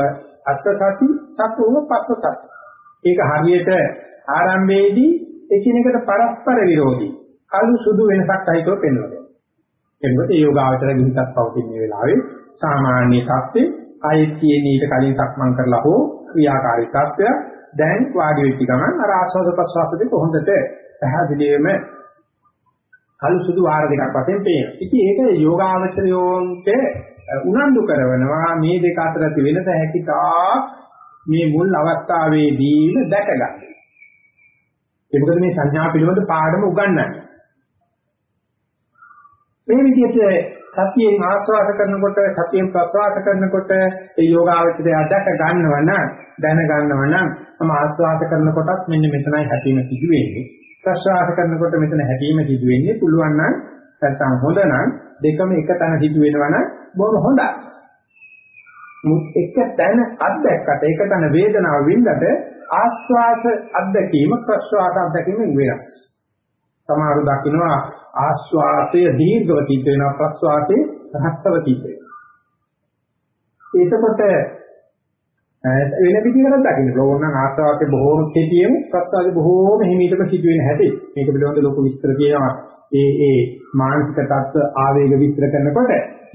අත්සති සතුව පස්සසති ඒක හරියට ආරම්භයේදී එකිනෙකට පරස්පර විරෝධී. කළු සුදු වෙනසක් අයිතව පෙන්වනවා. එතකොට ඒ යෝගාවචර ගිහිසක් පවතින වෙලාවේ සාමාන්‍ය තත්ත්වේ කයෙත් තියෙන ඊට කලින් සක්මන් කරලා හෝ ක්‍රියාකාරී තත්ත්වය දැන් වාඩි වෙච්ච ගමන් අර ආස්වාද ප්‍රසවාස දෙක හොඳට පැහැදිලිවම කළු සුදු වාර දෙකක් වශයෙන් පේනවා. ඉතින් ඒක යෝගාවචරයෝන්ට උනන්දු කරනවා මේ දෙක අතර ඇති වෙනස හැකිතා මේ මුල් අවස්ථාවේදීම දැක ගන්න. ඒ මොකද මේ සංඥා පිළිබඳ පාඩම උගන්වන්නේ. මේ විදිහට සතියෙන් ආස්වාද කරනකොට සතියෙන් ප්‍රසවාස කරනකොට ඒ යෝගාවචරය අදක ගන්නව නම් දැන ගන්නව නම් මම ආස්වාද කරනකොටත් මෙන්න මෙතනයි හැපීම සිදු වෙන්නේ ප්‍රසවාස කරනකොට මෙතන හැපීම සිදු වෙන්නේ පුළුවන් නම් නැත්නම් හොඳ නම් දෙකම එක තැන සිදු වෙනවා නම් බොහොම හොඳයි එක තැන අත්දැක්කට එක තැන වේදනාව වින්දට ආස්වාද අත්දැකීම ප්‍රසවාස අත්දැකීම වෙනස් සමහරව දකින්නවා ආස්වාදය දීර්ඝව සිද්ධ වෙනවා ප්‍රස්වාදයේ රහස්තව සිද්ධ වෙනවා. ඒකකොට වෙන විදිහකට දකින්න ඕන නම් ආස්වාදයේ බොහෝම කෙටියෙන් ප්‍රස්වාදයේ බොහෝම හිමීටම සිද්ධ වෙන හැටි මේක පිළිබඳව ලොකු විස්තර කියනවා. ඒ ඒ මානසික තත්ත්ව ආවේග විස්තර කරනකොට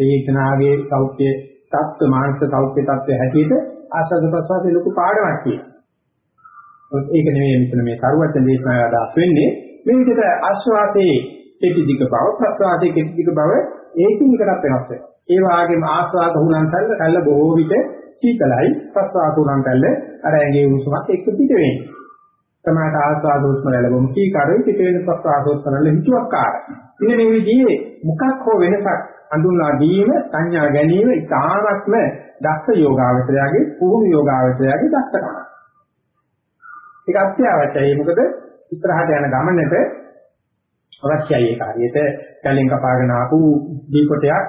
ඒකනාගේ සෞඛ්‍ය තත්ත්ව මානසික සෞඛ්‍ය තත්ත්වය හැටියට ආස්වාද ප්‍රස්වාදයේ ලොකු පාඩමක් තියෙනවා. ඒක නෙමෙයි මෙතන මේ කරුවත් දේශනාව අදහස් වෙන්නේ මේ විදිහට ආස්වාදයේ කෙටි දිග බව ප්‍රසවාසයේ කෙටි දිග බව ඒකින් එකකට වෙනස් වෙනවා. ඒ වගේම ආස්වාද හුලං කල්ල කල්ල බොහෝ විට සීතලයි ප්‍රසවාස හුලං කල්ල අර ඇඟේ උණුසුමත් එක්ක පිට වෙන්නේ. තමයි ආස්වාද උස්ම ලැබෙමු කී කරේ පිට වෙන ප්‍රසවාස උස්මවල හිතුවක්කාර. ඉතින් මේ විදිහේ මොකක් හෝ වෙනසක් අඳුන්වා දීම සංඥා ගැනීම ඉතාමත්ම දක්ෂ යෝගාවචරයාගේ පුහුණු යෝගාවචරයාගේ දක්ෂකම. ඒක අත්‍යවශ්‍යයි. මොකද ඉස්සරහට යන ගමනට අවශ්‍යයි ඒක හරියට කැලෙන් කපාගෙන ආපු දී කොටයක්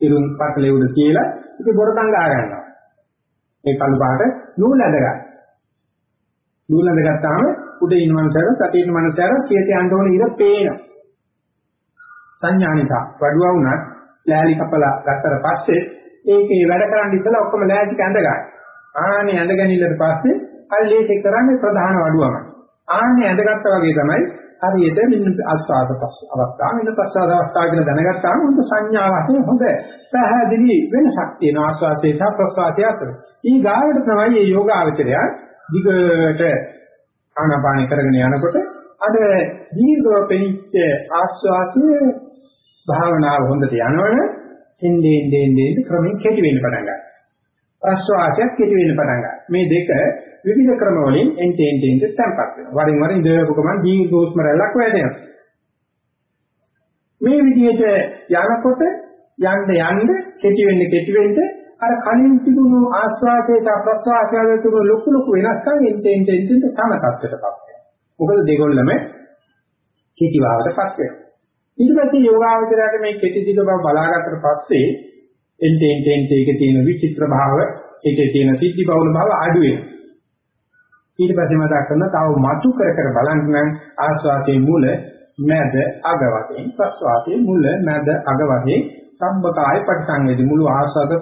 ඉරුම් පටලේ උඩ කියලා ඒක බොරකම් ගා ගන්නවා. ඒ කළු පාට නූල් ඇඳ ගන්න. නූල් ඇඳ ගත්තාම උඩ ඉන්න මනුස්සයර සතියේ ඉන්න මනුස්සයර කීයට යන්න ඕන ඉර පේනවා. සංඥානික වඩුවා වුණත් ලෑලි කපලා ගත්තට පස්සේ ඒකේ වැඩ කරන්න ඉස්සලා ඔක්කොම ලෑලි ඇඳ ගන්න. ආනේ ඇඳ ගැනීමට පස්සේ අල්ලේට කරන්නේ ප්‍රධාන වඩුවම. ආන්නේ ඇඳගත්තා වගේ තමයි හරියට මෙන්න ආස්වාද අවස්ථාව මෙන්න ප්‍රසආද අවස්ථාව කියලා දැනගත්තාම හොඳ සංඥා වශයෙන් හොඳ පැහැදිලි වෙනසක් තියෙන ආස්වාදයේ සහ ප්‍රසආදයේ අතර. ඊ ගාවට තමයි මේ යෝගාවචරය දිගට ආනාපාන කරගෙන යනකොට අර දීර්ඝව පෙනිච්ච ආස්වාදයේ භාවනාව හොඳට යනවනේ එන්නේ එන්නේ එන්නේ ක්‍රමයෙන් කෙටි වෙන්න පටන් ගන්නවා. ප්‍රස්වාසයක් කෙටි වෙන්න පටන් ගන්නවා. මේ දෙක විවිධ ක්‍රම වලින් එන්ට එන්ට එන්ට තැම්පත් වෙනවා. වරින් වර ඉඳපු ගමන් දීර්ඝෝස්ම රැල්ලක් වැටෙනවා. මේ විදිහට යනකොට යන්න යන්න කෙටි වෙන්න කෙටි වෙන්න අර කලින් තිබුණු ආස්වාදයට ප්‍රස්වාසයට තිබුණු ලොකු ලොකු වෙනස්කම් එන්ට එන්ට එන්ට සම තත්ත්වයටපත් වෙනවා. මොකද දෙගොල්ලම කෙටි වාවටපත් වෙනවා. ඊට පස්සේ යෝගාවචරයට මේ කෙටි දිග බව බලාගත්තට පස්සේ එන්ට එන්ට එන්ට ඒකේ තියෙන විචිත්‍ර භාව ඒකේ තියෙන සිද්ධි බහුල භාව අඩු වෙනවා. ඊට පස්සේ මතක් කරනවා තව මතු කර කර බලන්න නම් ආස්වාදයේ මුල මැද අග වශයෙන් ප්‍රස්වාදයේ මුල මැද අග වශයෙන් සම්බකාය පරිසංවේදී මුළු ආස්වාද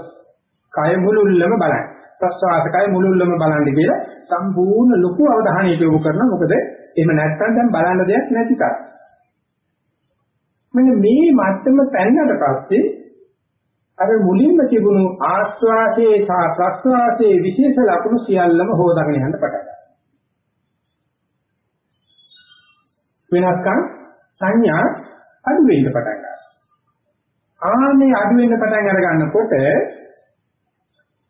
කය මුළුල්ලම බලන්න. ප්‍රස්වාද කය මුළුල්ලම බලන්න කියලා සම්පූර්ණ ලොකු අවධානයක් යොමු කරනවා. මොකද එහෙම නැත්නම් දැන් බලන්න දෙයක් නැති තරම්. මෙන්න මේ මට්ටම පැන්නට පස්සේ අර මුලින්ම තිබුණු ආස්වාදයේ සහ ප්‍රස්වාදයේ විශේෂ ලක්ෂණ සියල්ලම හොදාගෙන යන්න පටන් වෙනස්කම් සංඥා අඩු වෙන්න පටන් ගන්නවා. ආන්නේ අඩු වෙන්න පටන් අර ගන්නකොට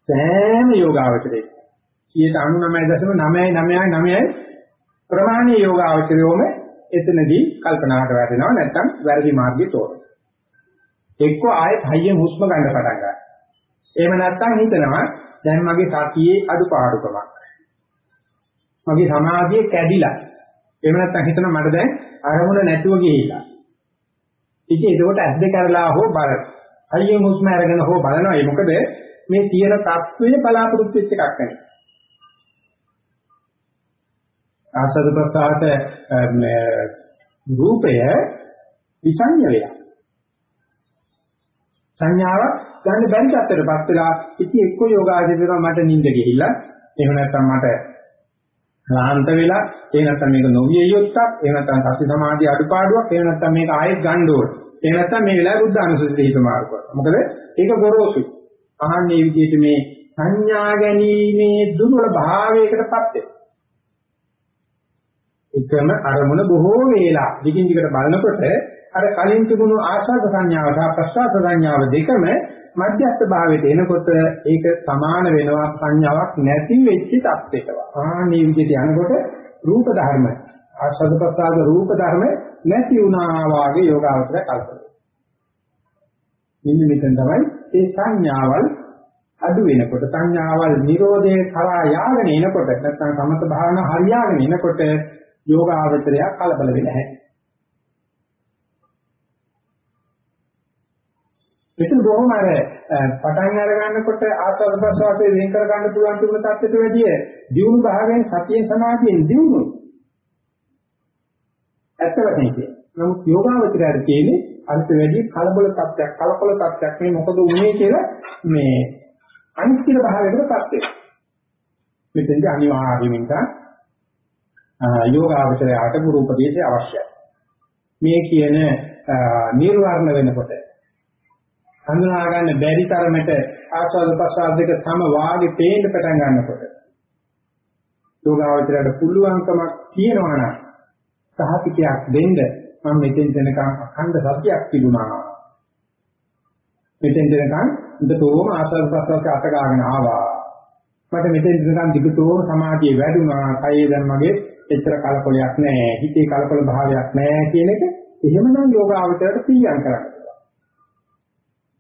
සෑම යෝගාවචරයේ 99.999යි ප්‍රමාණීය යෝගාවචරයෝම එතනදී කල්පනාවට වැටෙනවා නැත්නම් වැරදි මාර්ගය තෝරනවා. එක්ක ආයෙත් හයියෙන් හුස්ම ගන්න පටන් ගන්නවා. එහෙම නැත්නම් හිතනවා දැන් මගේ සතියේ අඩුපාඩුකමක්. මගේ සමාධිය කැඩිලා එහෙම නැත්නම් හිතනවා මට දැන් අරමුණ නැතුව ගිහිලා. ඉතින් ඒකෝට ඇස් දෙක කරලා හෝ බල හයියෙන් හුස්ම අරගෙන හෝ බලනවා ඒ මොකද මේ තියෙන தත්වයේ බලාපොරොත්තු වෙච්ච එකක් නෙවෙයි. ආසද ප්‍රසආත රූපය විසඤ්ඤ වෙලා. සංඥාව ගන්න බැරි තත්ත්වයකටපත් වෙලා ඉති එක්ක යෝගාචරයට මට නිින්ද ගිහිල්ලා එහෙම නැත්නම් මට ක්ලාන්ත වෙලා එහෙම නැත්නම් මේක නොවිය යුත්තක් එහෙම නැත්නම් සති සමාධි අඩුපාඩුවක් එහෙම නැත්නම් මේක ආයෙත් ගන්න ඕන. එහෙම නැත්නම් මේ වෙලාවේ බුද්ධ අනුසතිය හිත මාරු කරනවා. මොකද ඒක ගොරෝසුයි අහන්නේ විදිහට මේ සංඥා ගැනීමේ දුර්වල භාවයකටපත් වෙනවා. එකම අරමුණ බොහෝ වේලා දිගින් දිගට බලනකොට අර කලින් තිබුණු ආශාද සංඥාව සහ ප්‍රසආස සංඥාව දෙකම මධ්‍යස්ථ භාවයට එනකොට ඒක සමාන වෙනවා සංඥාවක් නැති වෙච්ච තත්ත්වයකට. ආනේ විදිහට යනකොට රූප ධර්ම ආශාද ප්‍රසආද රූප ධර්ම නැති වුණා වාගේ යෝගාවචර කල්පනා. ඉන්න මෙතන තමයි ඒ සංඥාවල් අඩු වෙනකොට සංඥාවල් Nirodhe කරා යාගෙන එනකොට නැත්නම් සමත භාවනා හරියාගෙන එනකොට යෝගාවචරය කලබල වෙන්නේ නැහැ. මෙතන බොහොම අර පටන් අර ගන්නකොට ආස්වාද ප්‍රසවාසයේ වෙන් කර ගන්න පුළුවන් තිබුණ තත්ත්වයට වැඩිය දියුණු භාගයෙන් සතියෙන් සමාධියෙන් දියුණු. ඇත්ත වශයෙන් කිය. නමුත් යෝගාවචරයට කියන්නේ අන්ත වැඩි කලබල තත්ත්වයක් කලකොල තත්ත්වයක් මේ මොකද උනේ කියලා මේ අනිත්‍ය භාවයකටපත් වෙනවා. මෙතෙන්දී අනිවාර්යයෙන්ම යෝගාවචරයට ගුරු උපදේශය අවශ්‍යයි. මේ කියන නිර්වාණ වෙනකොට හඳුනා ගන්න බැරි තරමට ආස්වාද ප්‍රසආද දෙක සම වාගේ පේන්න පටන් ගන්නකොට යෝගාවචරයට පුළුවන්කමක් තියෙනවා නම් සහතිකයක් දෙන්න මම මෙතෙන් දෙනකම් අඛණ්ඩ සතියක් තිබුණා. මෙතෙන් දෙනකම් උදතෝම ආස්වාද ප්‍රසආද අත ගන්න ආවා. මට මෙතෙන් දෙනකම් දිගටම සමාධිය වැඩුණා. කයේ දැන් මගේ එච්චර කලකොලයක් නැහැ. හිතේ කලකොල භාවයක් නැහැ කියන එක එහෙමනම් යෝගාවචරයට පිළියම් කරන්න.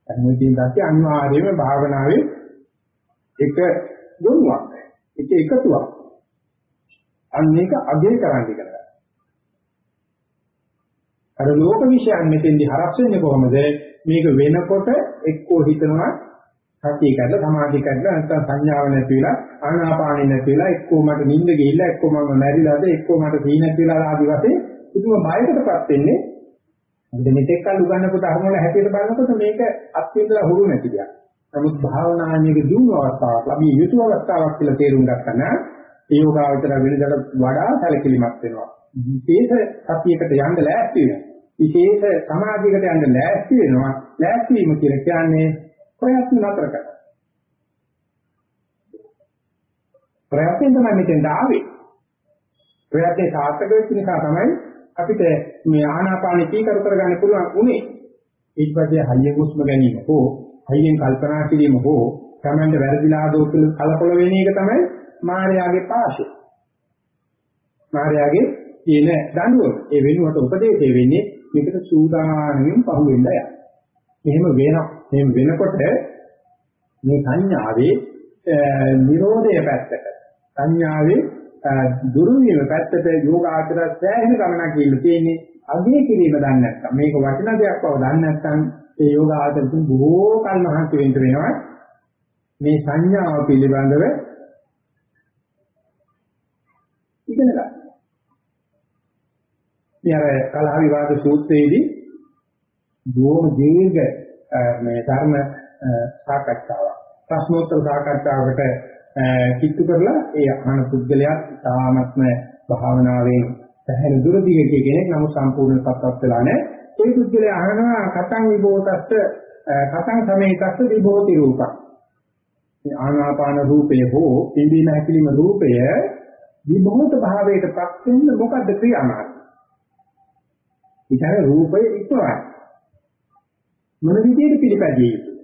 අනුමතියෙන් දැක්ක අනිවාර්යයෙන්ම භාවනාවේ එක ගුණයක්. එක එකතුවක්. අන්න ඒක අගය කරන්න ඉගෙන අර ලෝක විශ්යන් මෙතෙන්දි හරස් වෙන්නේ කොහොමද? මේක වෙනකොට එක්කෝ හිතනවා සතිය කඩලා සමාධිය කඩලා නැත්නම් සංඥාව නැති වෙලා ආනාපානෙ නැති වෙලා එක්කෝ මට නිින්ද ගිහිල්ලා එක්කෝ මම මැරිලාද එක්කෝ මට සීන නැති වෙලා ආදි වශයෙන් පුදුම බයකටපත් වෙන්නේ අපිට මෙතෙක් කල් උගන්නපු ධර්ම වල හැටියට බලනකොට මේක අත්විඳලා හුරු නැති දෙයක්. නමුත් භාවනාඥයක දිනු අවස්ථාවක් ලැබී යුතු අවස්ථාවක් කියලා තේරුම් ගත්තා නම් ඒ යෝගාවචර වෙනදට වඩා සැලකිලිමත් වෙනවා. විශේෂ සතියකට යන්න ලෑස්ති වෙනවා. විශේෂ සමාධියකට යන්න ලෑස්ති වෙනවා. ලෑස්ති වීම කියලා කියන්නේ ප්‍රයත්න නතර කරනවා. ප්‍රයත්නෙන් තමයි මෙතෙන්ට ආවේ. ප්‍රයත්නේ සාර්ථක වෙච්ච නිසා තමයි අපිට මේ ආනාපානෙ කීකරු කරගන්න පුළුවන් උනේ. ඊට පස්සේ හයියෙන් හුස්ම ගැනීම හෝ හයියෙන් කල්පනා කිරීම හෝ තමන්ට වැරදිලා දෝ කියලා කලකොල වෙන එක තමයි මායාවේ පාෂය. මායාවේ කියන දඬුවම. ඒ වෙනුවට උපදේශය වෙන්නේ මේකට සූදානමින් පහුවෙන්න යන්න. එහෙම වෙනවා. එහෙම වෙනකොට මේ සංඥාවේ නිරෝධය පැත්තට සංඥාවේ දුරු වීම පැත්තට යෝගාචර සෑහෙන ගමනක් ගිහින් තියෙන්නේ අධේ කිරීම දන්නේ නැත්නම් මේක වටින දෙයක් බව දන්නේ නැත්නම් ඒ යෝගාචර තුන් බොහෝ කල් මහන්සි වෙන්න වෙනවා මේ සංඥාව පිළිබඳව ඉගෙන ගන්න. මේ අර කලහ විවාද සූත්‍රයේදී බොහොම දීර්ඝ මේ ධර්ම සාකච්ඡාවක් ප්‍රශ්නෝත්තර සාකච්ඡාවකට කිට්ටු කරලා ඒ අහන පුද්ගලයා තාමත්ම භාවනාවෙන් පැහැදිලි දුර දිගට කෙනෙක් නමුත් සම්පූර්ණපත්පත් වෙලා නැහැ. ඒ පුද්ගලයා අහනවා කතං විභෝතස්ස කතං සමේතස්ස විභෝති රූපං. මේ ආනාපාන රූපය හෝ පිළිබින හැකිලිම රූපය විභෝත භාවයටපත් වෙන්න මොකද්ද ක්‍රියාමාර්ගය? ඊටර රූපය ඉක්මවයි. මොන විදිහට පිළිපැදිය යුතුද?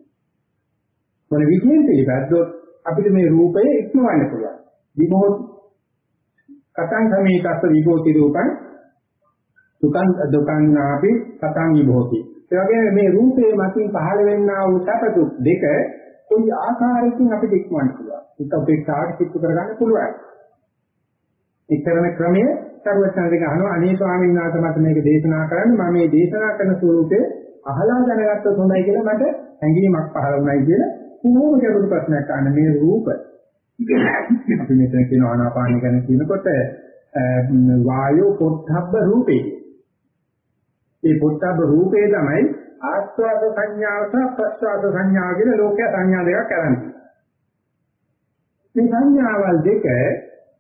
මොන විදිහෙන් පිළිපැද්දොත් අපිට මේ රූපය ඉක්මවන්න පුළුවන්. විභෝත කතං සමේතස්ස විභෝති රූපං දුකං දුකං නාපි කතං විභෝති. ඒ වගේම මේ රූපේ මතින් පහළ වෙන්නා වූ සැප දුක් දෙක කොයි ආකාරයකින් අපිට ඉක්මවන්න පුළුවන්. ඒක අපේක්ෂාවට කිත්තු කරගන්න පුළුවන්. ඉතරම ක්‍රමය සර්වචන්දික අහනවා අනේ ස්වාමීන් වහන්සේ මට මේක දේශනා කරන්න මම මේ දේශනා කරන ස්වරූපේ අහලා දැනගත්තොත් හොඳයි කියලා මට හැඟීමක් පහළ වුණයි කියලා කොහොම ගැඹුරු ප්‍රශ්නයක් අහන්න මේ රූප අපි මෙතන කියන ආනාපාන ගැන කියනකොට වායෝ පොට්ටබ්බ රූපේ ඒ පොට්ටබ්බ රූපේ තමයි ආස්වාද සංඥාව සහ ප්‍රස්වාද සංඥාව කියන ලෝකයේ සංඥා දෙකක් කරන්නේ. මේ සංඥාවල් දෙක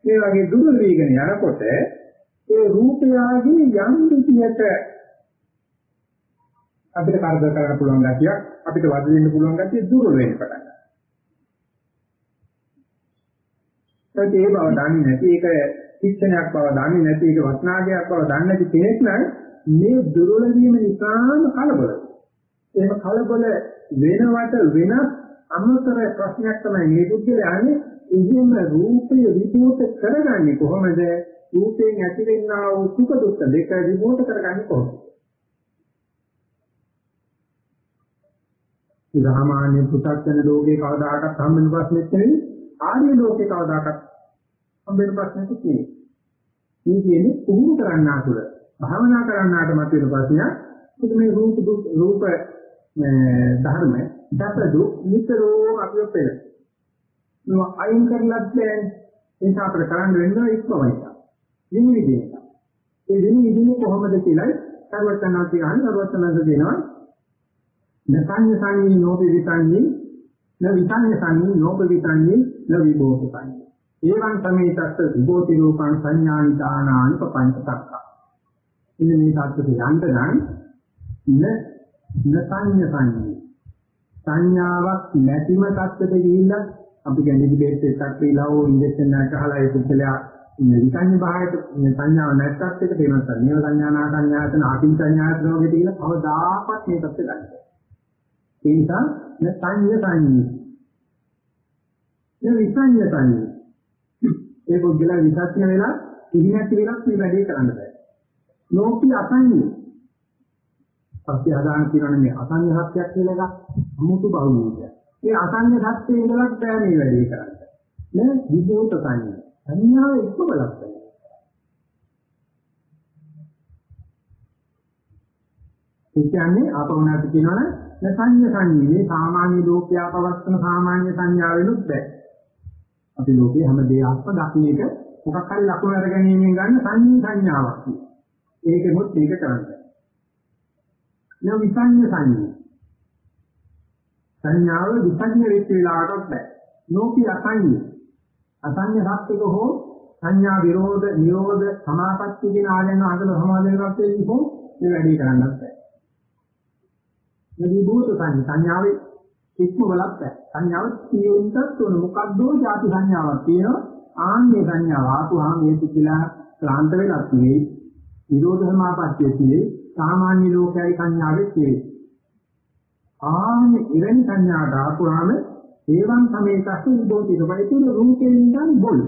මේ වගේ දුරු වීගෙන යනකොට ඒ රූපයාගේ යම් විදිහට අපිට කරදර කරන්න පුළුවන් ගැතියක් අපිට වද දෙන්න පුළුවන් ගැතිය දුර වෙන්න පටන් ගන්නවා. ඒ බව දන්නේ නැති ඒක ශික්ෂණයක් බව දන්නේ නැති ඒක වස්නාගයක් බව දන්නේ නැති කෙනෙක් නම් මේ දුර්වල වීම නිසාම කලබල. එහෙම කලබල වෙනවට වෙනස් අමතර ප්‍රශ්නයක් තමයි මේ බුද්ධයානේ ඉතින් රූපය විභූත කරගන්නේ කොහොමද? රූපයෙන් ඇතිවෙනා වූ සුඛ දුක්ඛ දෙක විභූත කරගන්නේ කොහොමද? සාමාන්‍ය පුතත්ජන ලෝකේ කවදාකවත් හම්බෙන ප්‍රශ්නෙත් නෙවෙයි ආර්ය ලෝකේ කවදාකවත් හම්බෙන ප්‍රශ්නෙත් නෙවෙයි. මේ කියන්නේ පුහුණු කරන්නා තුළ භාවනා කරන්නාට මතුවෙන ප්‍රශ්නයක් මේ රූප රූප ධර්ම දසදු නිතරම අපිව පෙළ. මේ අයින් කරලත් බෑනේ. ඒ නිසා අපිට කරන්න වෙන්නේ ඉක්මවයි. විනිවිදින. ඒ විනිවිදින කොහොමද කියලායි සර්වඥාන්ති අහන සර්වඥාන්ත දෙනවා නසඤ්ඤ සංඤී නෝපි විසඤ්ඤී න විසඤ්ඤ සංඤී නෝපි විසඤ්ඤී න විභෝත සංඤී ඒවං සමේතස්ස විභෝති රූපං සංඥානි දානානි පపంచ සක්කා ඉන්නේ මේ සත්‍යය යන්න නම් න නසඤ්ඤ සංඤී. සංඥාවක් නැතිම තත්ත්වයට ගිහිල්ලා අපි කියන්නේ ඩිබේට් එකක් කියලා ඕ ඉන්ජෙක්ෂන් එකක් අහලා ඒ පුද්ගලයා විසඤ්ඤ භාවයට සංඥාවක් නැත්තත් එක තේමත් නේව සංඥා නාසඤ්ඤායතන ආකින් සංඥායතන වගේ තියෙන කවදාකවත් මේ තත්ත්වයට ගන්න ඒ නිසා න සංය සංඤී. ඒ විසංය සංඤී. ඒ පුද්ගල විසත්‍ය වෙලා ඉහිණක් විලක් මේ වැඩේ කරන්න බෑ. ලෝකී අසංඤී. සත්‍ය හදාන කියනනේ මේ අසංඤ සත්‍යයක් කියලා එකක් අමුතු බහුලීය. මේ අසංඤ සත්‍යයේ ඉඳලා බෑ මේ වැඩේ කරන්න. නේ විදෝත සංඤී. සංඥාව එක්ක බලක් බෑ. ඒ කියන්නේ ආපවනාට කියනවනේ සංඤ්ඤ සංඤ්ඤේ සාමාන්‍ය ලෝකයා පවස්තන සාමාන්‍ය සංඥා වෙනුත් බෑ. අපි ලෝකේ හැම දෙයක්ම දකින්න එක මොකක් හරි ලකුණු අරගැනීමෙන් ගන්න සංඤ්ඤ සංඥාවක් කියනවා. ඒකෙමුත් මේක කරන්නේ. නෝ විසඤ්ඤ සංඤ්ඤේ. සංඥාව විසඤ්ඤ වෙච්ච වෙලාවටත් බෑ. නෝපි අසඤ්ඤ. අසඤ්ඤ සත්‍යක හෝ සංඥා විරෝධ නිරෝධ සමාපatti කියන ආයන අතර සමාදේනවත් වෙන්නේ කොහොම මේ වැඩේ කරන්නත් බෑ. විභූත සංඥාවේ ඉක්ම වලක් බෑ. සංඥාව තියෙන්නත් උන මොකද්දෝ ಜಾති සංඥාවක් තියෙනවා. ආන්නේ සංඥාව ආපුවාම මේ පිටිලා ක්ලාන්ත වෙනත් නෙවෙයි. නිරෝධ සමාපත්තිය තියෙයි. සාමාන්‍ය ලෝකයයි සංඥාවේ තියෙයි. ආන්නේ ඉරෙන් සංඥාට ආපුවාම ඒවන් සමේතස්ස විභූති රූපේ රූපේ නිකන් බොල්.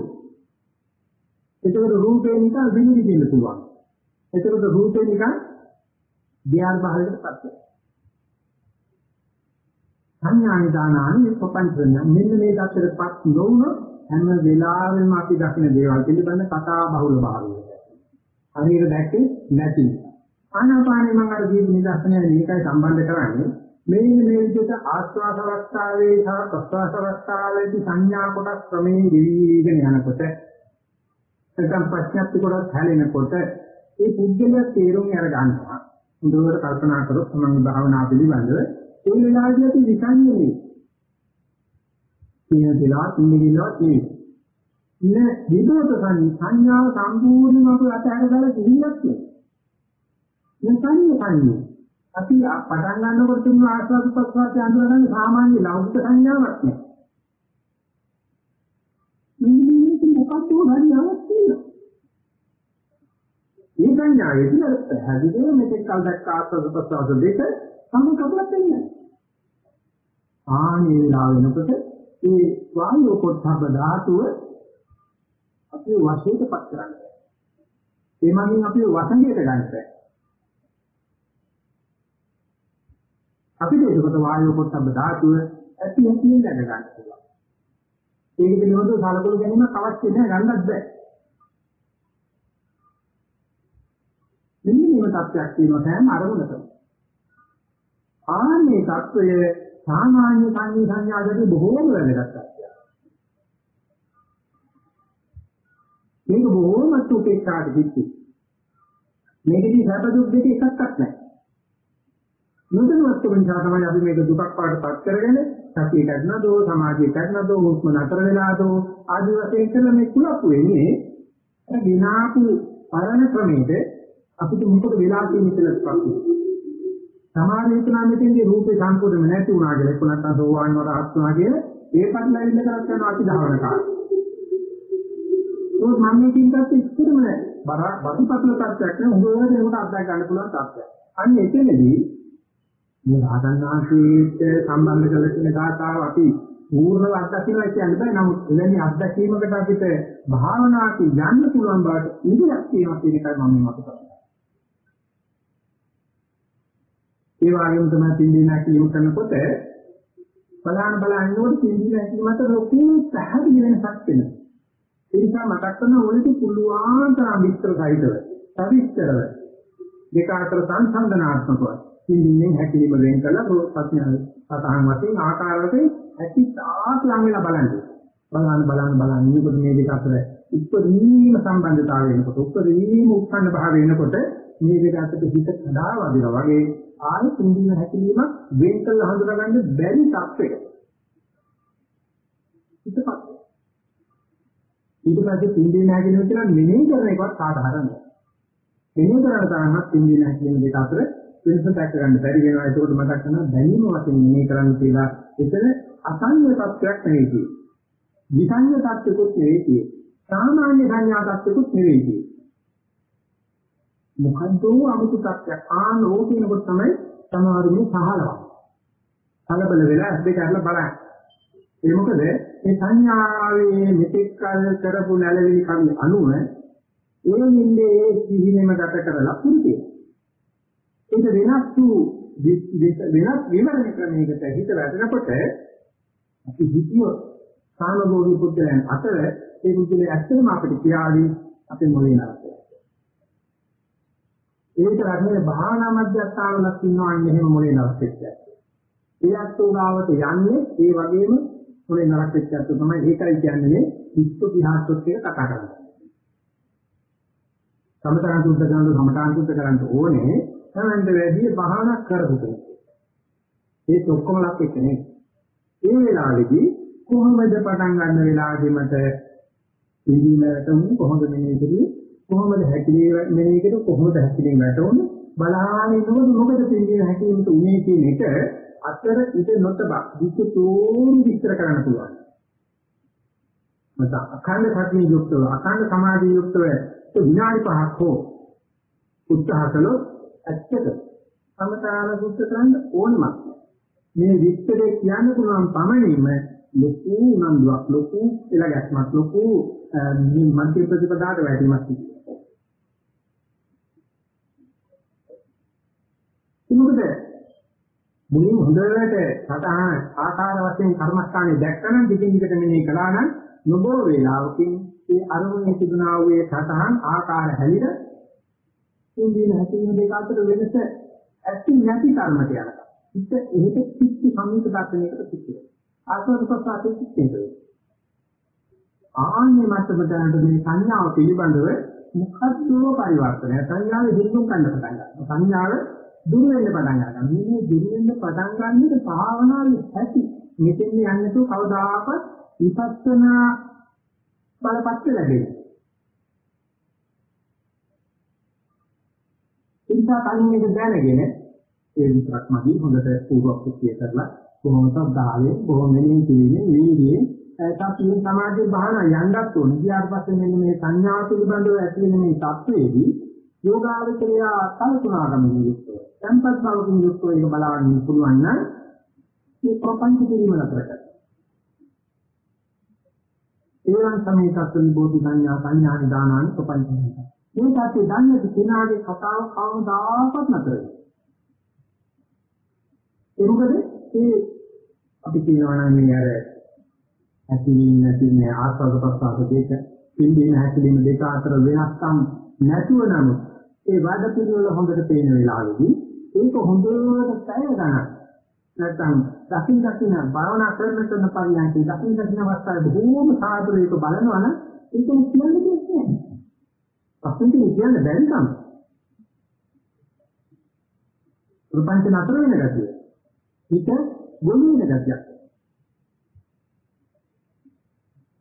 ඒකවල රූපේ නිකන් විනිවිදින්න පුළුවන්. ඒකවල රූපේ නිකන් ධ්‍යාන බහලටපත් වෙනවා. සංඥානි දානානි ප්‍රපංචන මෙන්න මේ දක්ෂරපත් නොවුනොත් හැම වෙලාවෙම අපි දකින දේවල් පිළිබඳ කතා බහුල භාවය. හරියට දැක්කේ නැති. ආනාපානෙ මම අර දීපු නිදර්ශනය මේකයි සම්බන්ධ කරන්නේ. මේ මේ විදිහට ආස්වාද අවස්ථාවේ සහ ප්‍රස්වාස අවස්ථාවේදී සංඥා කොටස් ක්‍රමයෙන් දිවිගෙන යනකොට නැත්නම් ප්‍රඥප්ති කොටස් හැලෙනකොට ඒ පුද්ගලයා තේරුම් අර ගන්නවා. හොඳට කල්පනා කරොත් තමන්ගේ භාවනා පිළිබඳව ඒ වෙලාවේදී අපි විසන්නේ කියන දලා ඉන්නේනවා කියන්නේ. ඉන්න විදෝත සංඥාව සම්පූර්ණයෙන්ම අපි අතහැර දාලා කිහිල්ලක් තියෙනවා. මේ සංඥා අපි පටන් ගන්නකොට තුන් ආස්වාද ප්‍රසවාසය අඳුරගන්න සාමාන්‍ය ලෞකික සංඥාවක් නෑ. මේක මොකක්ද හරියාවක් තියෙනවා. මේ සංඥාවේ තියෙන පැහැදිලිව මෙතෙක් කල් දැක්ක ආස්වාද ප්‍රසවාස දෙක සම්මුඛවත් වෙන්නේ. ආනේ වෙලාව වෙනකොට ඒ වායෝ පොට්ටබ්බ ධාතුව අපේ වශයෙන්පත් කරන්නේ. ඒ මගින් අපි වසඟයට ගන්න බෑ. අපිට ඒකට වායෝ පොට්ටබ්බ ධාතුව ඇති ඇතිෙන් දැන ගන්න පුළුවන්. ඒක පිළිබඳව සාකච්ඡා ගැනීම අවශ්‍ය නැහැ ගන්නත් බෑ. මෙන්න මේ තත්ත්වයක් තියෙනවා සෑම අරමුණකම. ආන්නේ தত্ত্বය සාමාන්‍ය සංඥා සංඥාදී බොහෝම වැදගත් අත්දැකීමක්. මේක බොහෝම උපේක්ෂාට පිටු. මේකදී සැප දුක් දෙක එකක්වත් නැහැ. නොදැනුවත්කම නිසා තමයි අපි මේක දුකක් පාටපත් කරගෙන සතිය ගන්නදෝ සමාධිය ගන්නදෝ හුස්ම නතර වෙලාදෝ ආදි වශයෙන් කරන මේ කුලප්පු වෙන්නේ අර විනාපු පරණ ක්‍රමයේ අපිට මොකද වෙලා තියෙන්නේ කියලා ස්පර්ශ සමහර විටනා මෙතෙන්දී රූපේ සම්පූර්ණම නැති වුණා කියලා එක්ක නැත්නම් සෝවාන් වල හත් වුණා කියලා ඒකත් ලැබෙන්න කරත් යනවා අපි ධාවන කාලේ. ඒක මම මේකින්වත් ඉස්සරම නෑ. බර බතුපත්ල තත්ත්වයක් නේ උගලට ඒකට අත්දැක ගන්න පුළුවන් තත්ත්වයක්. අන්න එතනදී මේ ආගන්නාසීට සම්බන්ධ කරලා තියෙන කාතාව අපි පූර්ණව අත්දැකීමයි කියන්න බෑ. නමුත් එවැනි අත්දැකීමකට අපිට භාවනාවට යන්න පුළුවන් බවට ඉදිරියක් තියෙනවා කියන එකයි මම මේ මතක කරන්නේ. ඒ වගේම තමයි පින්දින ඇකීම කරනකොට බලන්න බලන්න ඕනේ පින්දින ඇකීම මත ලොකු පැහැදිලි වෙනසක් වෙනවා. ඒ නිසා මතක් කරන ඕනෙට පුළුවන් තරම් විස්තර සහිතව, සවිස්තරව දෙක අතර සංසන්දනාත්මකව පින්දින්නේ හැකීම වෙන් කළා ප්‍රඥාව සතහන් වශයෙන් ආකාර වශයෙන් ඇති තාක් ලඟ වෙලා බලන්නේ. බලන්න බලන්න බලන්න මේක මේ දෙක අතර උපරිම සම්බන්ධතාවය වෙනකොට උපරිම උත්පන්න භාවය වෙනකොට මේ දෙක අතර හිත කඩා වදිනවා වගේ ආයෙ පින්දින හැකීම වෙන් කළ හඳුනාගන්න බැරි තත්ත්වයක. හිතපත්. ඊට පස්සේ පින්දින හැකීම කියලා මෙනෙහි කරන එකවත් සාධාරණ නෑ. මෙනෙහි කරන තරමක් පින්දින හැකීම දෙක අතර වෙනස දැක ගන්න බැරි වෙනවා ඒකට මතක් කරනවා දැනීම වශයෙන් මෙනෙහි කරන්න කියලා එතන අසංය තත්වයක් නෙවෙයි කියන්නේ. විසංය තත්වයකුත් නෙවෙයි කියන්නේ. සාමාන්‍ය සංඥා තත්වයකුත් නෙවෙයි කියන්නේ. මොකද්ද අමුතු තත්වයක් ආන ඕකිනකොට තමයි සමහරුනේ සහලවා. කලබල වෙලා ඇස් දෙක අරලා බලන්න. ඒ මොකද මේ සංඥාවේ මෙතෙක් කල කරපු නැලවිලි කම අනුව ඒ නිින්දේ ඒ සිහිනෙම ගත කරලා පුරුතියි. ඒක වෙනස් වූ වෙනස් විවරණ ක්‍රමයකට හිත වැටෙනකොට අපි හිතියොත් සානභෝගී පුද්ගලයන් අතර ඒ පුද්ගලයා ඇත්තටම අපිට කියාවි අපේ මොලේ නරකයි. ඒක රැගෙන භාවනා මධ්‍යස්ථානවලත් ඉන්නවා එහෙම මොලේ නරක වෙච්ච. ඒ අත්ෝගාවට යන්නේ ඒ වගේම මොලේ නරක වෙච්ච අත්තු තමයි ඒකයි කියන්නේ විස්තු විහාරත්වයට කතා කරන්නේ. සමතන සුද්ධ කරන සමතාන් සුද්ධ කරන්න ඕනේ තමන්ට වැඩි භාවනා කරපු කෙනෙක්. ඒක ඔක්කොම ලක් එක්කනේ. ඒ වෙලාවේදී කොහොමද පටන් ගන්න වෙලාවේදී මට ඉන්දිනට කොහොමද මෙනෙහි කරුවේ කොහොමද හැකිලේ මෙනෙහි කරුවේ කොහොමද හැකිලේ වැටුනේ බලාගෙන ඉන්නකොට මොකද පිළිගෙන හැකිලෙට උනේ කියන එක අතර ඉත නොතබ විසුතෝරු විස්තර කරන්න පුළුවන්. මත අඛණ්ඩ සතිය යුක්තව අඛණ්ඩ සමාධිය යුක්තව විනාඩි පහක් හෝ උත්සාහ කළොත් ඇත්තට සමතාන සුද්ධ කරන්න ඕනමක් මේ විස්තරේ කියන්න පුළුවන් පමණින්ම ලොකු උනන්දුවක් ලොකු එලගැස්මක් ලොකු මේ මධ්‍ය ප්‍රතිපදාට වැටීමක් තිබෙනවා. මොකද මුලින් හොඳට සතහන ආකාර වශයෙන් කර්මස්ථානේ දැක්කනම් දිගින් දිගට මෙනේ කළා නම් නොබෝ වේලාවකින් ඒ අරමුණේ තිබුණා වූ සතහන් ආකාර හැලිලා ඉන්දියන හැකීම දෙක අතර වෙනස ඇති නැති කර්මට යනවා. ඉත එහෙට කිසි සමීප දර්ශනයකට පිටු. ආස්වාද ප්‍රසආතේ පිටේ. ආන්නේ මතකදන්ට මේ සංඥාව පිළිබඳව මොකද්ද පරිවර්තනය? සංඥාවේ දිනුම් ගන්න පටන් ගන්නවා. සංඥාව දුර වෙන්න පටන් ගන්නවා. මේ දුර වෙන්න පටන් ගන්නකොට භාවනාවේ ඇති මෙතෙන් යන්නේ තු කවදාකවත් විපස්සනා බලපත් ලැබෙන්නේ. ඉන්සා කලින් එක දැනගෙන ඒ විතරක් මදි හොඳට පූර්වකෘතිය කරලා කොහොමද ධාලේ බොහොම මෙනෙහි කිරීමේ වීර්යයේ සතිය සමාධිය භාවනා යන්නත් ඕනේ. ඊට පස්සේ මෙන්න මේ සංඥා පිළිබඳව ඇති වෙන මේ தത്വෙදී යෝගාවචරය කල්පනාගමින් යුක්තව, tempat බවකින් යුක්තව ඒක බලන්න පුළුවන් නම් මේ ප්‍රපංච කිරීම නතර කරගන්න. ඒවන් සමේතස්සන් බෝධි සංඥා සංඥා නිදානානි ප්‍රපංච සංඥා. මේ සත්‍ය දන්නේ කෙනාගේ කතාව කවදාකවත් නැතර ඒ මොකද? ඒ අපි කියනවා නම් මේ අර ඇතිවීම නැතිවීම ආස්වාද ප්‍රසආස දෙක පිළිබින හැකලීම දෙක අතර වෙනස්කම් නැතුව නමුත් ඒ වඩ පිළිවෙල හොඳට පේන වෙලාවෙදී ඒක හොඳට පැය ගන්න නැත්නම් දකින් දකින් භාවනා කරන කරන පරියන්කේ දකින් දකින් අවස්ථාවේ බොහෝම සාධුරේක බලනවනම් ඒක කියන්නේ දෙයක් නෑ. අපිට කියන්න බැරි කම. ප්‍රපංච නතර වෙන ගතිය. හිත ගොනු වෙන ගතියක්.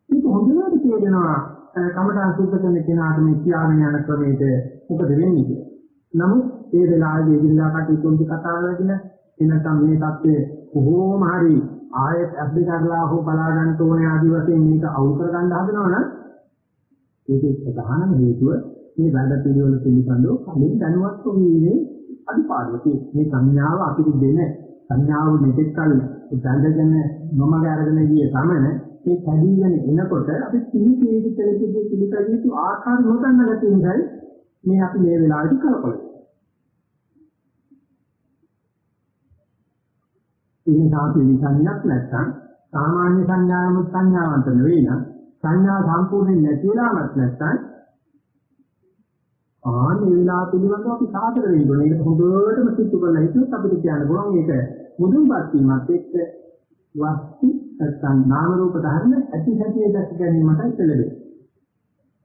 ඒක හොඳට තේරෙනවා කමඨාන් සුද්ධ කරන කෙනාට මේ කියාගෙන යන ක්‍රමයට මොකද වෙන්නේ කියලා. නමුත් ඒ වෙලාවේ ඉදිරියට කටයුතු කතා කරගෙන එනකම් මේ தත්ත්වය කොහොම හරි ආයෙත් අධි කරලා හෝ බලා ගන්න ඕනේ ආදි වශයෙන් මේක අවුල් කර ගන්න හදනවනම් ඒකේ ප්‍රධානම හේතුව මේ වැඩ පිළිවෙල පිළිබඳව කලින් දැනුවත් වීමේ අනිපාඩුවකේ මේ සංඥාව අපිට දෙන සංඥාව මෙතෙක්කල් දැඳගෙන නොමග අරගෙන ගියේ සමන ඒ කැදීගෙන එනකොට අපි කිසි කේක කෙලෙකේ පිළිපැදිතු ආකාර නොදන්න ගැටින්දයි මේ අපි මේ වෙලාවට කලකොලයි ඒ සාපේ සංඥාවක් නැත්නම් සාමාන්‍ය සංඥාවම සංඥාවන්ත නෙවෙයි නම් සංඥා සම්පූර්ණයෙන් නැතිලාමත් නැත්නම් ආන්නේ විලා පිළිබඳව අපි සාතර වෙන්න ඕනේ. ඒක හොඳටම සිද්ධ කරලා හිතුවොත් අපිට කියන්න පුළුවන් ඒක මුදුන්පත් වීමත් එක්ක වස්තු නැත්නම් නාම රූප ධර්ම ඇති හැටි දැක ගැනීමට පෙළඹෙනවා.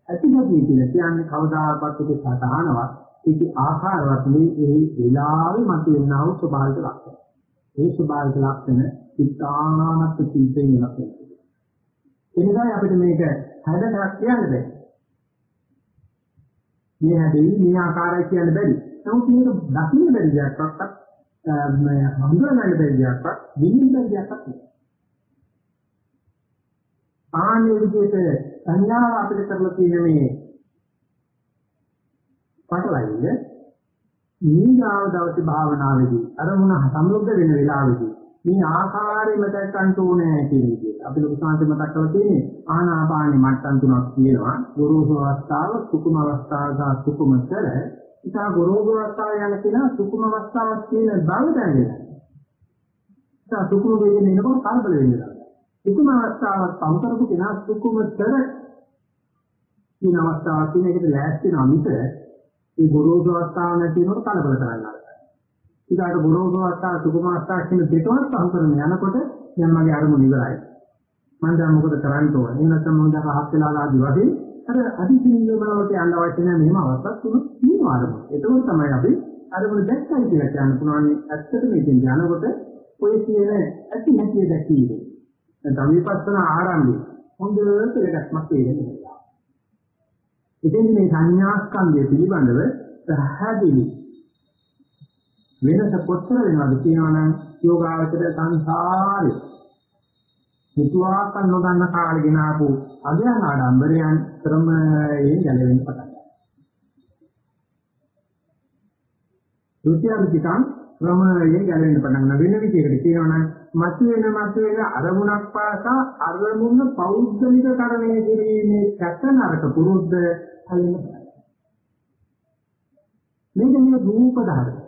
ඇති හැටි කියලා කියන්නේ කවදාකවත් ඒක සතහනවත් ඒක ආකාරවත් මේ ඒ වෙලාවේ මතුවෙනා වූ ස්වභාවික ලක්ෂණ. ඒ ස්වභාවික ලක්ෂණ ඉතාමත් සිද්ධ වෙන ලක්ෂණ. එනිසා අපිට මේක හැදටක් කියන්න බෑ. මේ හැදෙයි මේ ආකාරය කියන්න බැරි. නමුත් මේක දකින්න බැරි දෙයක්වත් මේ හඳුනගන්න බැරි දෙයක්වත් විඳින්න බැරි දෙයක්වත් නෙවෙයි. ආන්නේ විදිහට සංඥාව අපිට කරලා තියෙන මේ පටලයිද ඊගාව දවසේ භාවනාවේදී අරමුණ සම්මුද්ධ වෙන වෙලාවේදී මේ ආකාරයෙන්ම දැක්කන්ට ඕනේ කියන විදිහට. අපි ලොකු සාන්ත මතක් කරලා තියෙන්නේ ආනාපානෙ මට්ටම් තුනක් තියෙනවා. ගුරුසු අවස්ථාව සුකුම අවස්ථාව සහ සුකුමතර ඉතා ගුරුසු අවස්ථාව යන කෙනා සුකුම අවස්ථාවක් කියන බව දැනෙනවා ඉතා සුකුම වේගෙන එනකොට කලබල වෙනවා සුකුම අවස්ථාවක් පවතරපු කෙනා සුකුමතර කියන අවස්ථාවක් කියන එකට ලෑස්ති වෙනවා මිස ඒ ගොරෝසු අවස්ථාව නැති වෙනකොට කලබල කරන්න ආරම්භ ඊට ගොරෝසු අවස්ථාව සුකුම අවස්ථාව කියන දෙකවත් පහු කරන යනකොට දැන් මගේ අරමුණ ඉවරයි. මම දැන් මොකද කරන්න ඕනේ? එහෙම නැත්නම් මම දැන් හත් වෙලා ආදි වශයෙන් අර අධිචින්නිය බලවට යන්න අවශ්‍ය නැහැ මෙහෙම අවස්ථාවක් තුනක් තියෙනවා අරමුණ. ඒකෝත් තමයි අපි අරමුණ දැක්කයි කියලා කියන්න පුළුවන්. ඇත්තට මේකෙන් යනකොට ඔය කියන ඇති නැති දැකීම. නැත්නම් විපස්සනා ආරම්භය හොඳට දෙකක්මක් තේරෙනවා. ඉතින් මේ සංඥා ස්කන්ධය පිළිබඳව පැහැදිලි වෙනස කොච්චර වෙනවද කියනවනම් යෝගාවචර සංසාරේ හිතුවාකන් නොගන්න කාලේ ගෙන ආපු අධ්‍යාන ආඩම්බරයන් ක්‍රමයෙන් ගැලවෙන්න පටන් ගන්නවා. ෘත්‍යාවිතිකං ක්‍රමයෙන් ගැලවෙන්න පටන් ගන්න වෙන විදිහකට කියනවනම් මතුවෙන මතුවෙන අරමුණක් පාසා අරමුණ පෞද්ගලික කරණය කිරීමේ සැකනරක පුරුද්ද හලින්න මේක නේ රූප ධර්ම.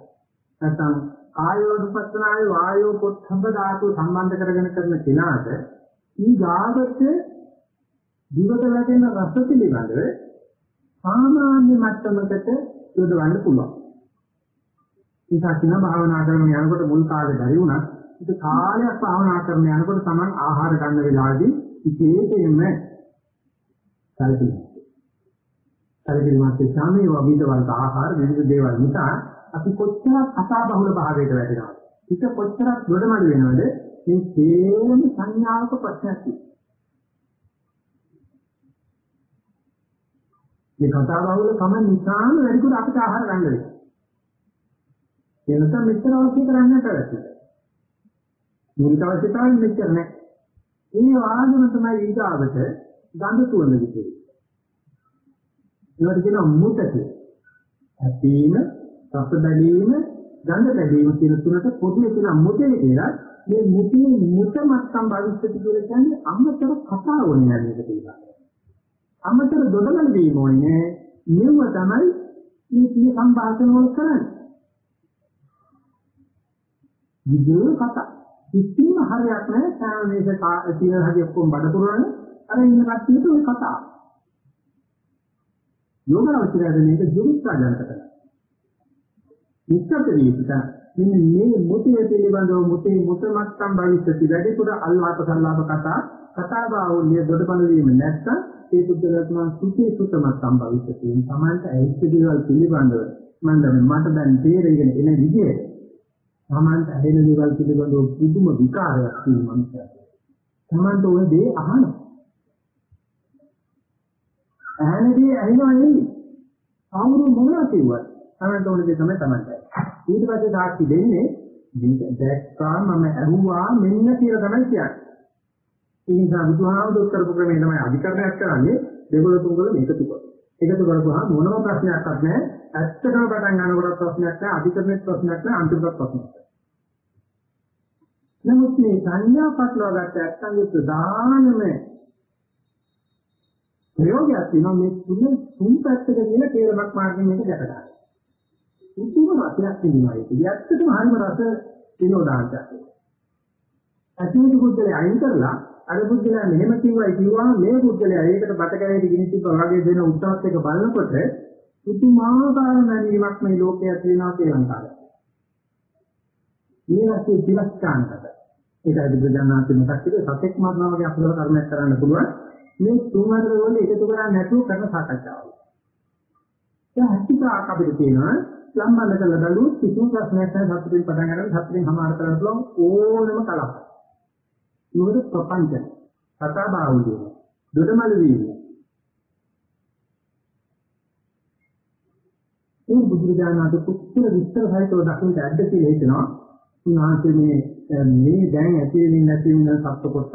නැත්නම් ආයෝපස්සනාවේ වායෝ පොත්හඹ ධාතු සම්බන්ධ කරගෙන කරන කෙනාට මේ ගාගත දිවට වැටෙන රස පිළිබඳව සාමාන්‍ය මට්ටමකට යොදවන්න පුළුවන්. ඒකක් කියන භාවනා කරන යනකොට මුල් කාලේ බැරි වුණා. ඒක කාලයක් භාවනා කරන යනකොට Taman ආහාර ගන්න වෙලාවේදී විශේෂයෙන්ම සැලකිලි. සැලකිලිමත් සාමයේ වවිදවන්ත ආහාර විවිධ දේවල් නිසා අපි කොච්චර කතා බහුල භාවයකට වැටෙනවද? හිත කොච්චර ගොඩමඩ වෙනවද? මේ තේම සංඥාවක ප්‍රශ්නයක් මේ කතා බහුල කම නිසාම වැඩිපුර අපිට ආහාර ගන්න වෙනවා. ඒ නිසා මෙච්චර අවශ්‍ය කරන්නේ නැහැ. මූලික අවශ්‍යතාවය මෙච්චර නැහැ. ඒ වාදන තමයි ඊගාවට ගඳ සුවඳ විදිහේ. ඒවට කියනවා මුතක. හැපීම රස බැලීම, ගඳ බැලීම කියන තුනට පොදුවේ තියෙන මුතේ කියලා මේ මුතේ මුත මත්තම් භවිෂ්‍යති කියලා කියන්නේ අමතර කතා වුණේ නේද කියලා. අමතර දොඩමල් වීම ඕනේ නෙව තමයි මේ තියෙන සම්භාෂණ වල කරන්නේ. විදුල කතා. කිසිම හරයක් නැහැ සාමනේක තියෙන හැටි ඔක්කොම බඩ පුරවන අර ඉන්න කට්ටියට ඔය කතා. යෝගාවචරයද මේක දුරුස්සා ජනකට. නිස්සතරීත මෙන්න මේ මුතිය පිළිබඳව මුතේ මුතමත්තම් භවිෂ්‍යති වැඩිපුර අල්ලාප සල්ලාප කතා කතා බාහුල්‍ය දොඩබල වීම නැත්නම් ඒ බුද්ධරත්න සුතේ සුතමත්තම් භවිෂ්‍යති සමාන්ත ඇහිච්ච දේවල් පිළිබඳව මම දැන් මට දැන් තේරෙගෙන එන විදිහට සමාන්ත ඇහෙන දේවල් පිළිබඳව පුදුම විකාරයක් තියෙනවා මනුස්සයා. සමාන්ත ඔය දේ අහනවා. ඇහෙනදී ඇහෙනවා නෙවෙයි. ආමුරු මොනවා කිව්වත් සමාන්ත ඕනේ දේ තමයි තමයි. ඊට පස්සේ සාක්ෂි දෙන්නේ දැක්කා මම ඇහුවා මෙන්න කියලා තමයි කියන්නේ. ඒ නිසා බුදුහාමුදුරුවෝ කරපු ක්‍රමය තමයි අධිකරණයක් කරන්නේ දෙගොල්ල තුන්ගොල්ල එකතු කරලා. එකතු කරපුවාම මොනම ප්‍රශ්නයක්වත් නැහැ. ඇත්තටම පටන් ගන්නකොට ප්‍රශ්නයක් නැහැ. අධිකරණෙත් ප්‍රශ්නයක් නැහැ. අන්තිමට ප්‍රශ්නයක් නැහැ. නමුත් මේ සංඥා පටලවා ගත්ත ඇත්තන්ගේ ප්‍රධානම ප්‍රයෝගයක් තියෙනවා මේ තුන තුන් පැත්තක තියෙන තේරමක් මාර්ගෙන් මේක දැක ගන්න. උතුම රසයක් තියෙනවා ඒක. ඇත්තටම හරිම රස විනෝදාංශයක්. ඇතුළත බුද්ධලේ අයින් කරලා අර බුද්ධලා මෙහෙම කිව්වයි කිව්වම මේ බුද්ධලයා ඒකට බත කැලේට ගිනි තිබ්බා වගේ දෙන උත්සාහත් එක බලනකොට පුදුමාකාර නැවීමක් මේ ලෝකයේ තියෙනවා කියලා හිතාගන්න. මේ වගේ තිලස්කාන්තක. ඒකයි බුදුජානනාථ මතක් කළේ සතෙක් මරනවා වගේ අකුසල කර්මයක් කරන්න පුළුවන්. මේ තුන් හතර වල එකතු කරන්නේ නැතුව කරන සාකච්ඡාවක්. දැන් හිතාක අපිට තියෙනවා සම්බන්ධ කරලා බලුවොත් කිසිම ප්‍රශ්නයක් නැහැ සතුටින් පටන් ගන්න සතුටින් සමාන කරන්න පුළුවන් ඕනම කලක්. මොකද ප්‍රපංච. කතා බාහුල්‍ය දොඩමළු වීම. ඒ බුදුරජාණන් පුත්‍ර විස්තර සහිතව දකින්න ඇද්ද කියලා හිතනවා. උන්වහන්සේ මේ මේ දැන් ඇති වෙමින් නැති වෙන සත්‍ය කොටස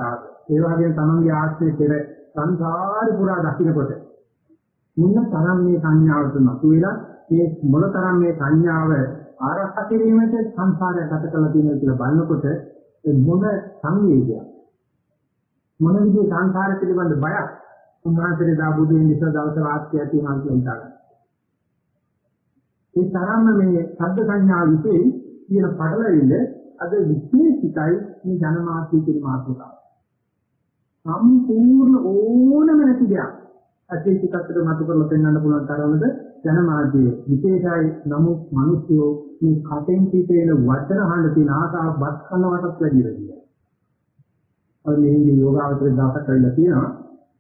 ඒ වගේම තමන්ගේ ආශ්‍රය පෙර සංසාර පුරා දකින්නකොට මුන්න තරම් මේ සංඥාව තුනතු වෙලා මේ මොන තරම් මේ සංඥාව ආරක්ෂා කිරීමට සංසාරය ගත කරලා තියෙනවා කියලා බලනකොට මොන සංවේගයක් මොන විදිහේ සංසාර පිළිබඳ බයක් උන්වහන්සේ දා බුදු වෙන නිසා දවස වාස්තිය තියෙනවා කියලා හිතනවා. ඒ තරම්ම මේ ශබ්ද සංඥා විශේෂ කියන පටලවිල්ල අද විශේෂිතයි මේ ජනමාත්‍ය කියන මාතෘකාව. සම්පූර්ණ ඕනම නැති දෙයක් අධිෂ්ඨිතකට මතු කරලා පෙන්වන්න පුළුවන් තරමද ජනමාධ්‍ය විශේෂයි නමුත් මිනිස්සු මේ කටෙන් පිටේන වචන අහන්න තියෙන ආසාව බත් කරනවටත් වැඩි වෙනවා. අපි මේ යෝගාවතර දාස කරලා තියෙනවා.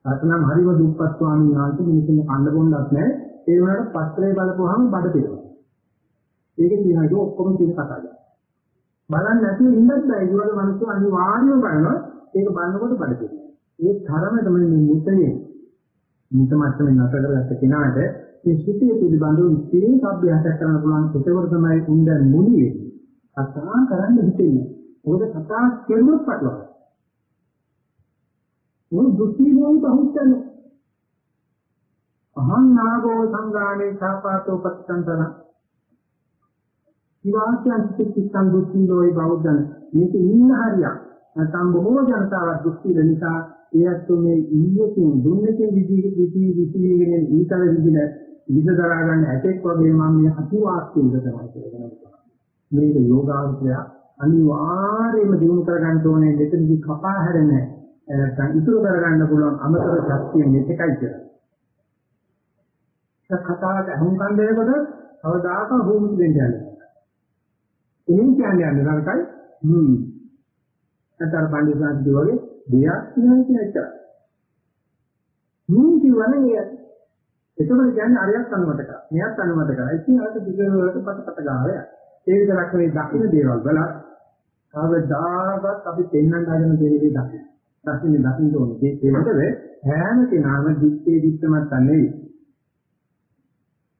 අතනම් හරිම දුප්පත් ස්වාමීන් වහන්සේ මිනිස්සුන් කන්න බොන්නත් නැහැ. ඒ වුණාට පත්‍රේ බලපුවාම බඩ පිරෙනවා. ඒක කියනවා ඒක ඔක්කොම කියන කතාවක්. බලන්න නැතුව ඉන්නත් බෑ. ඒ වගේ මිනිස්සු අනිවාර්යයෙන්ම බලනවා. ඒක බලනකොට බඩ පිරෙනවා. ඒ තරම තමයි මේ මුතනේ මුත මට්ටමේ නැතර කරගත්ත කෙනාට මේ සුතිය පිළිබඳව විශේෂ අභ්‍යාසයක් කරන්න පුළුවන් කොටවර තමයි උන්ද මුලි වෙන්නේ. කතා කරන්න හිතෙන්නේ. මොකද කතා කෙරුවොත් පටලවා. මොන දුක්ඛිනෝයි බහුත්තන. අහං නාගෝ සංගාණේ සාපාතෝ පත්තන්තන. විවාහයන් සිත්තිස්සන් දුක්ඛිනෝයි බෞද්ධන. මේක ඉන්න හරියක්. නැත්නම් බොහෝ ජනතාවක් දුක්ඛින නිසා ඒත් මේ ඉන්නකින් දුන්නකින් විදි විදි විදිගෙන ඊතල විදින විද දරා ගන්න ඇතෙක් වගේ මම මේ අතිවාක්‍යෙ ඉඳලා කියනවා. මේක යෝගාවචරය අනිවාර්යයෙන්ම දිනු කර ගන්න ඕනේ මෙතනදි කපා හැරෙන්නේ නැත්නම් ඉතුරු කරගන්න පුළුවන් අමතර ශක්තිය මෙතකයි කියලා. ඒ කතාවට අහුම්කම් දෙනකොට කවදාක භූමික දෙන්න යන්නේ. එහෙන් කියන්නේ යන්නේ නරකයි. හ්ම්. අතර පඬිසාන්ති වගේ දෙයක් තියෙනවා කියන එක. හ්ම් කියවනේ ඒකවල කියන්නේ අරයක් අනුමත කරා. මෙයක් අනුමත කරා. ඉතින් අර දිගට පට පට ගාලා. ඒ විතරක් නෙවෙයි දකින්න දේවල් වල කවදාවත් අපි පෙන්වන්න හදන දේ දකින්න. දකින්න දකින්න ඕනේ. ඒ මොකද හැම කෙනාම දිත්තේ දිත්තමත් නෙවෙයි.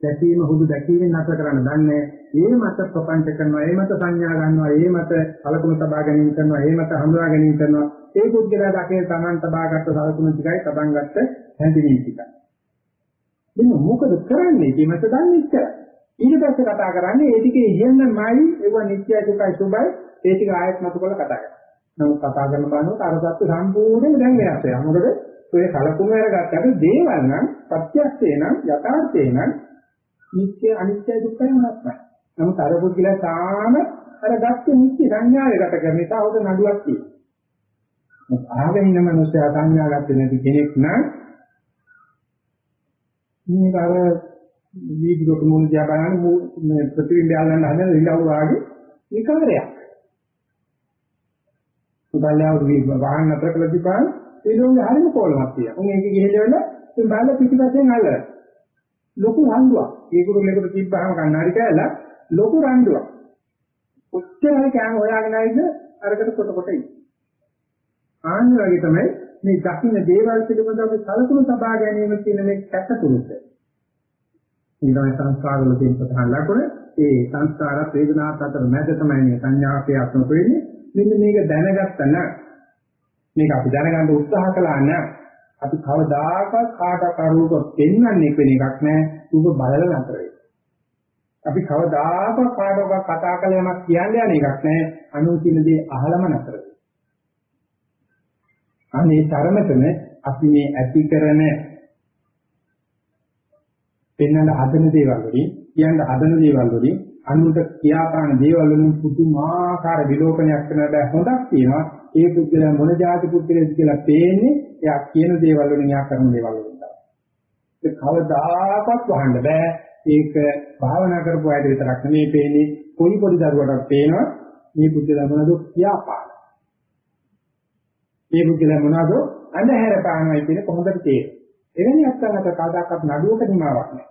දැකීම හුදු දැකීමෙන් නැතර කරන්න දන්නේ. ඒ මත ප්‍රපංච කරනවා, ඒ මත සංඥා ගන්නවා, ඒ මත කලකුණු තබා ගැනීම කරනවා, ඒ මත හඳුනා ගැනීම කරනවා. ඒ පුද්ගලයා දකින Taman තබාගත්ත සලකුණු ටිකයි තබන් ගත්ත හැඳිනීම් ටිකයි. එන්න මොකද කරන්නේ කියමත දන්නේ ඉච්චර. ඊට පස්සේ කතා කරන්නේ ඒ ටිකේ ඉහෙන්නමයි ඒව නිත්‍යයි දුකයි සුභයි ඒ ටික ආයත් මත කරලා කතා කරනවා. නමුත් කතා කරන බානොත් අර සත්‍ය සම්පූර්ණයෙන් දැන් වෙනස් වෙනවා. මොකද ඔය කලකුණු වල ගත්තට දේවල් නම් සත්‍යස්සේ නම් යථාර්ථේ නම් නිත්‍ය අනිත්‍ය දුක්ඛය මොනවත් නැහැ. නමුත් අර පුද්ගලයා තාම අර ගත්ත නිත්‍ය සංඥාවේ ගත කරන නිසා උද නඩුවක් තියෙනවා. ආගෙන ඉන්න මිනිස්සයා සංඥා ගත්තේ නැති කෙනෙක් නම් මේක අර වීඩියෝ කොමුණ දිහා බලන මේ ප්‍රතිබිම්බය අල්ලන්න හදන ඉලව් වාගේ විකාරයක්. උදාලයාව වාහන නතර කළ තිබාන ඒ ලෝකේ හරිම කොලමක් තියෙනවා. උන් ඒක ගිහිල්ලා ඉතින් බාල පිටිපස්සෙන් අල්ලලා. ලොකු රණ්ඩුවක්. ඒකුරුල්ලෙකුට තිබ්බහම කන්නාඩි කෑල්ල ලොකු රණ්ඩුවක්. ඔච්චර හරි කෑම හොයාගෙන ආයිද අරකට කොට කොට ඉන්නේ. ආන්න වගේ තමයි මේ දකින්න දේවල් පිළිබඳව සලකුණු සබා ගැනීම කියන මේ කැටතුරුත. ඊළඟ සංස්කාරවල තියෙන ප්‍රධාන ලක්ෂණ ඒ සංස්කාර වේදනාත් අතර මැද තමයි මේ සංඥා ක්‍රියාත්මක වෙන්නේ. මෙන්න මේක දැනගත්තා නම් මේක අපි දැනගන්න උත්සාහ කළා නම් අපි කවදාකවත් කාටවත් අරූප පෙන්වන්නේ වෙන එකක් නෑ රූප බලලා නතර වෙයි. අපි කවදාකවත් කාටවත් කතා කළ යමක් කියන්නේ යන එකක් නෑ අනුකින දේ අහලම නතර වෙයි. අනේ තරමටම අපි මේ ඇති කරන පෙන්වන හදන දේවල් වලින් කියන්න හදන දේවල් වලින් අනුන්ට කියාපාන දේවල් වලින් පුදුමාකාර විලෝපනයක් කරන බෑ හොඳක් තියෙනවා. ඒ පුද්ගලයා මොන જાති පුද්ගලයෙක්ද කියලා පේන්නේ එයා කියන දේවල් වලින් එයා කරන දේවල් වලින් තමයි. ඒක කවදාකවත් වහන්න බෑ. ඒක භාවනා කරපු අයට විතරක් නෙමෙයි පේන්නේ. පොඩි පොඩි දරුවටත් පේනවා මේ පුද්ගලයා මොනවද කියාපාන. මේ පුද්ගලයා මොනවද අඳුර පානවයි කියන කොහොමද තේරෙන්නේ එවැනි අත්දැකීමකට කවදාකවත් නඩුවක නිමාවක් නැහැ.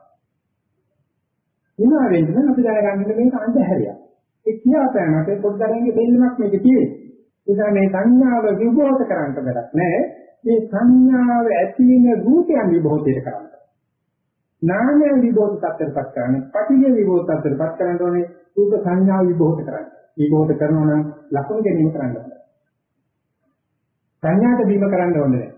නිමා වෙන්න නම් අපි දැනගන්න මේක අන්ධහැරියක්. ඒ කියාපෑමට පොඩ්ඩරන්ගේ දෙන්නක් මේක තියෙන්නේ. ඒ මේ සංඥාව විභෝත කරන්න බැලක් නැහැ. මේ සංඥාව ඇති වෙන රූපයන් විභෝතයට කරන්න. නාමය විභෝත tattරපත් කරන්නේ, පටිඝ විභෝත tattරපත් කරන්න ඕනේ රූප සංඥාව විභෝත කරන්න. විභෝත කරනවා නම් ලකුණු ගැනීම කරන්න ඕනේ. සංඥාට බීම කරන්න ඕනේ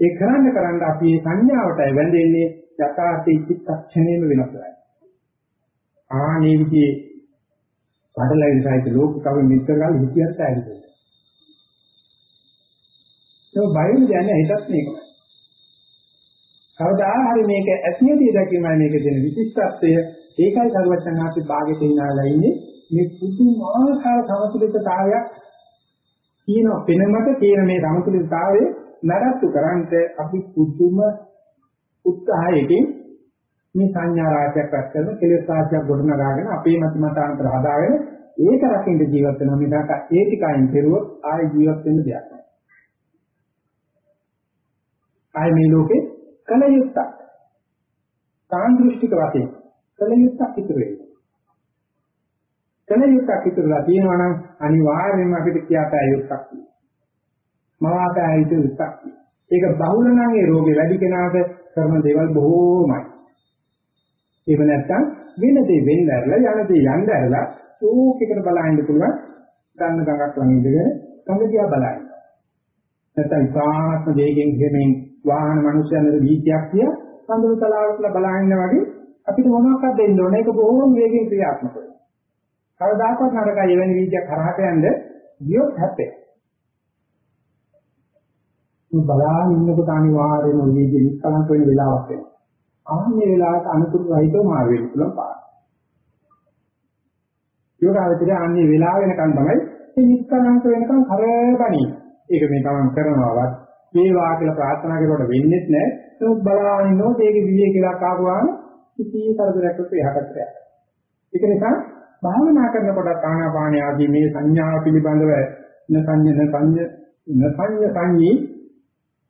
ඒ කරන්න කරන්න අපි මේ සංඥාවටයි වැඳෙන්නේ යථාර්ථයේ චිත්තක්ෂණයම වෙනස් වෙනවා. ආනේ විදිහේ පඩලයින් සාහිත ලෝක කවි මිත්‍රගල් හිතියත් ඇවිල්ලා. ඒක බයින් කියන්නේ හිතත් මේකයි. කවදා හරි මේක ඇතියදී දැකීමයි මේක දෙන විශිෂ්ටත්වය ඒකයි සර්වඥාන්සේ භාගෙට ඉන්නාලා ඉන්නේ මේ පුදුමාකාර සමතුලිතතාවයක් කියන පෙනමත කියන මේ සමතුලිතතාවයේ නඩත්තු කරන්ට අපි පුදුම උත්සාහයකින් මේ සංඥා රාශියක් රැස් කරන කෙලෙස් රාශියක් ගොඩනගාගෙන අපේ මත මතාන්තර හදාගෙන ඒක රකින්න ජීවත් වෙනවා මිසක් ඒ ටිකයින් කෙරුවොත් ආයෙ ජීවත් වෙන්න දෙයක් නැහැ. ආයෙ මේ ලෝකේ කල යුක්තක්. සාන්දෘෂ්ටික වශයෙන් කල යුක්තක් ඉතුරු වෙනවා. කල යුක්තක් ඉතුරුලා තියෙනවා නම් අනිවාර්යයෙන්ම අපිට කියාපෑ යුක්තක් තියෙනවා. මවාපෑ යුතු යුක්තක් තියෙනවා. ඒක බහුල නම් ඒ රෝගේ වැඩි කෙනාට කරන දේවල් බොහෝමයි. එහෙම නැත්නම් වෙන දේ වෙන්න ඇරලා යන දේ යන්න ඇරලා ඕකෙකට බලහින්න පුළුවන් ගන්න ගඟක් ළඟ ඉඳගෙන ගඟ දිහා බලන්න. නැත්නම් ඉතාමත්ම වේගෙන් ගෙමින් වාහන මිනිස්යන්ගේ වීතියක් කිය සඳුරු තලාවට බලහින්න වගේ අපිට මොනවක්ද දෙන්න ඕනේ ඒක බොහෝම වේගෙන් ක්‍රියාත්මක වෙනවා. කවදාකවත් නරකයි එවැනි වීදියක් කරහට යන්න ගියොත් හැපේ. මේ බලාගෙන ඉන්නකොට අනිවාර්යයෙන්ම මේ විදිහේ නිස්කලංක වෙන වෙලාවක් එනවා. ආන්නේ වෙලාවට අනුතුරු රහිතව මාරු වෙන්න පුළුවන් පාර. යෝගාවචරය ආන්නේ වෙලාව වෙනකන් තමයි මේ නිස්කලංක වෙනකන් කරබණි. ඒක මේ තමන් කරනවවත් වේවා කියලා ප්‍රාර්ථනා කරුවට වෙන්නේ නැහැ. නමුත් බලාගෙන ඉන්නකොට ඒකේ විවේක කියලා කාපුවාම කිසි කරදරයක් එහාට යනවා. ඒක නිසා භාවනා කරනකොට ආනාපාන ආදී මේ සංඥා පිළිබඳව නසඤ්ඤ නසඤ්ඤ නසඤ්ඤ සංඤී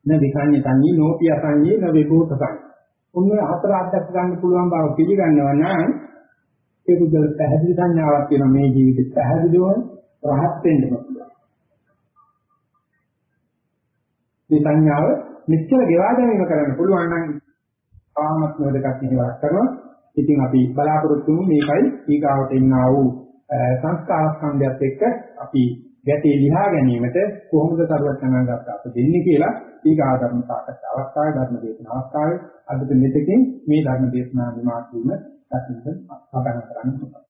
න විසඤ්ඤ සංඤී නෝපිය සංඤී න විභූත සංඤී. උන්ව හතර අධ්‍යක් ගන්න පුළුවන් බව පිළිගන්නවා නම් ඒ බුද්ධ පැහැදිලි සංඥාවක් තියෙනවා මේ ජීවිතේ පැහැදිලිව රහත් වෙන්න පුළුවන්. මේ සංඥාව මෙච්චර ගෙවා ගැනීම කරන්න පුළුවන් නම් ආත්ම වේදකක් නිවාස කරනවා. ඉතින් අපි බලාපොරොත්තු වෙමු මේකයි ඊගාවට එන්නා වූ සංස්කාර ස්කන්ධයත් එක්ක අපි ගැටේ ලියා ගැනීමට කොහොමද සර්වඥාන්ගත අප දෙන්නේ කියලා ඊගා ධර්ම සාකච්ඡා අවස්ථාවේ ධර්ම දේශන අවස්ථාවේ අද මෙතකින් මේ ධර්ම දේශනා විමාසුම සම්පූර්ණ සාකච්ඡා කරන්න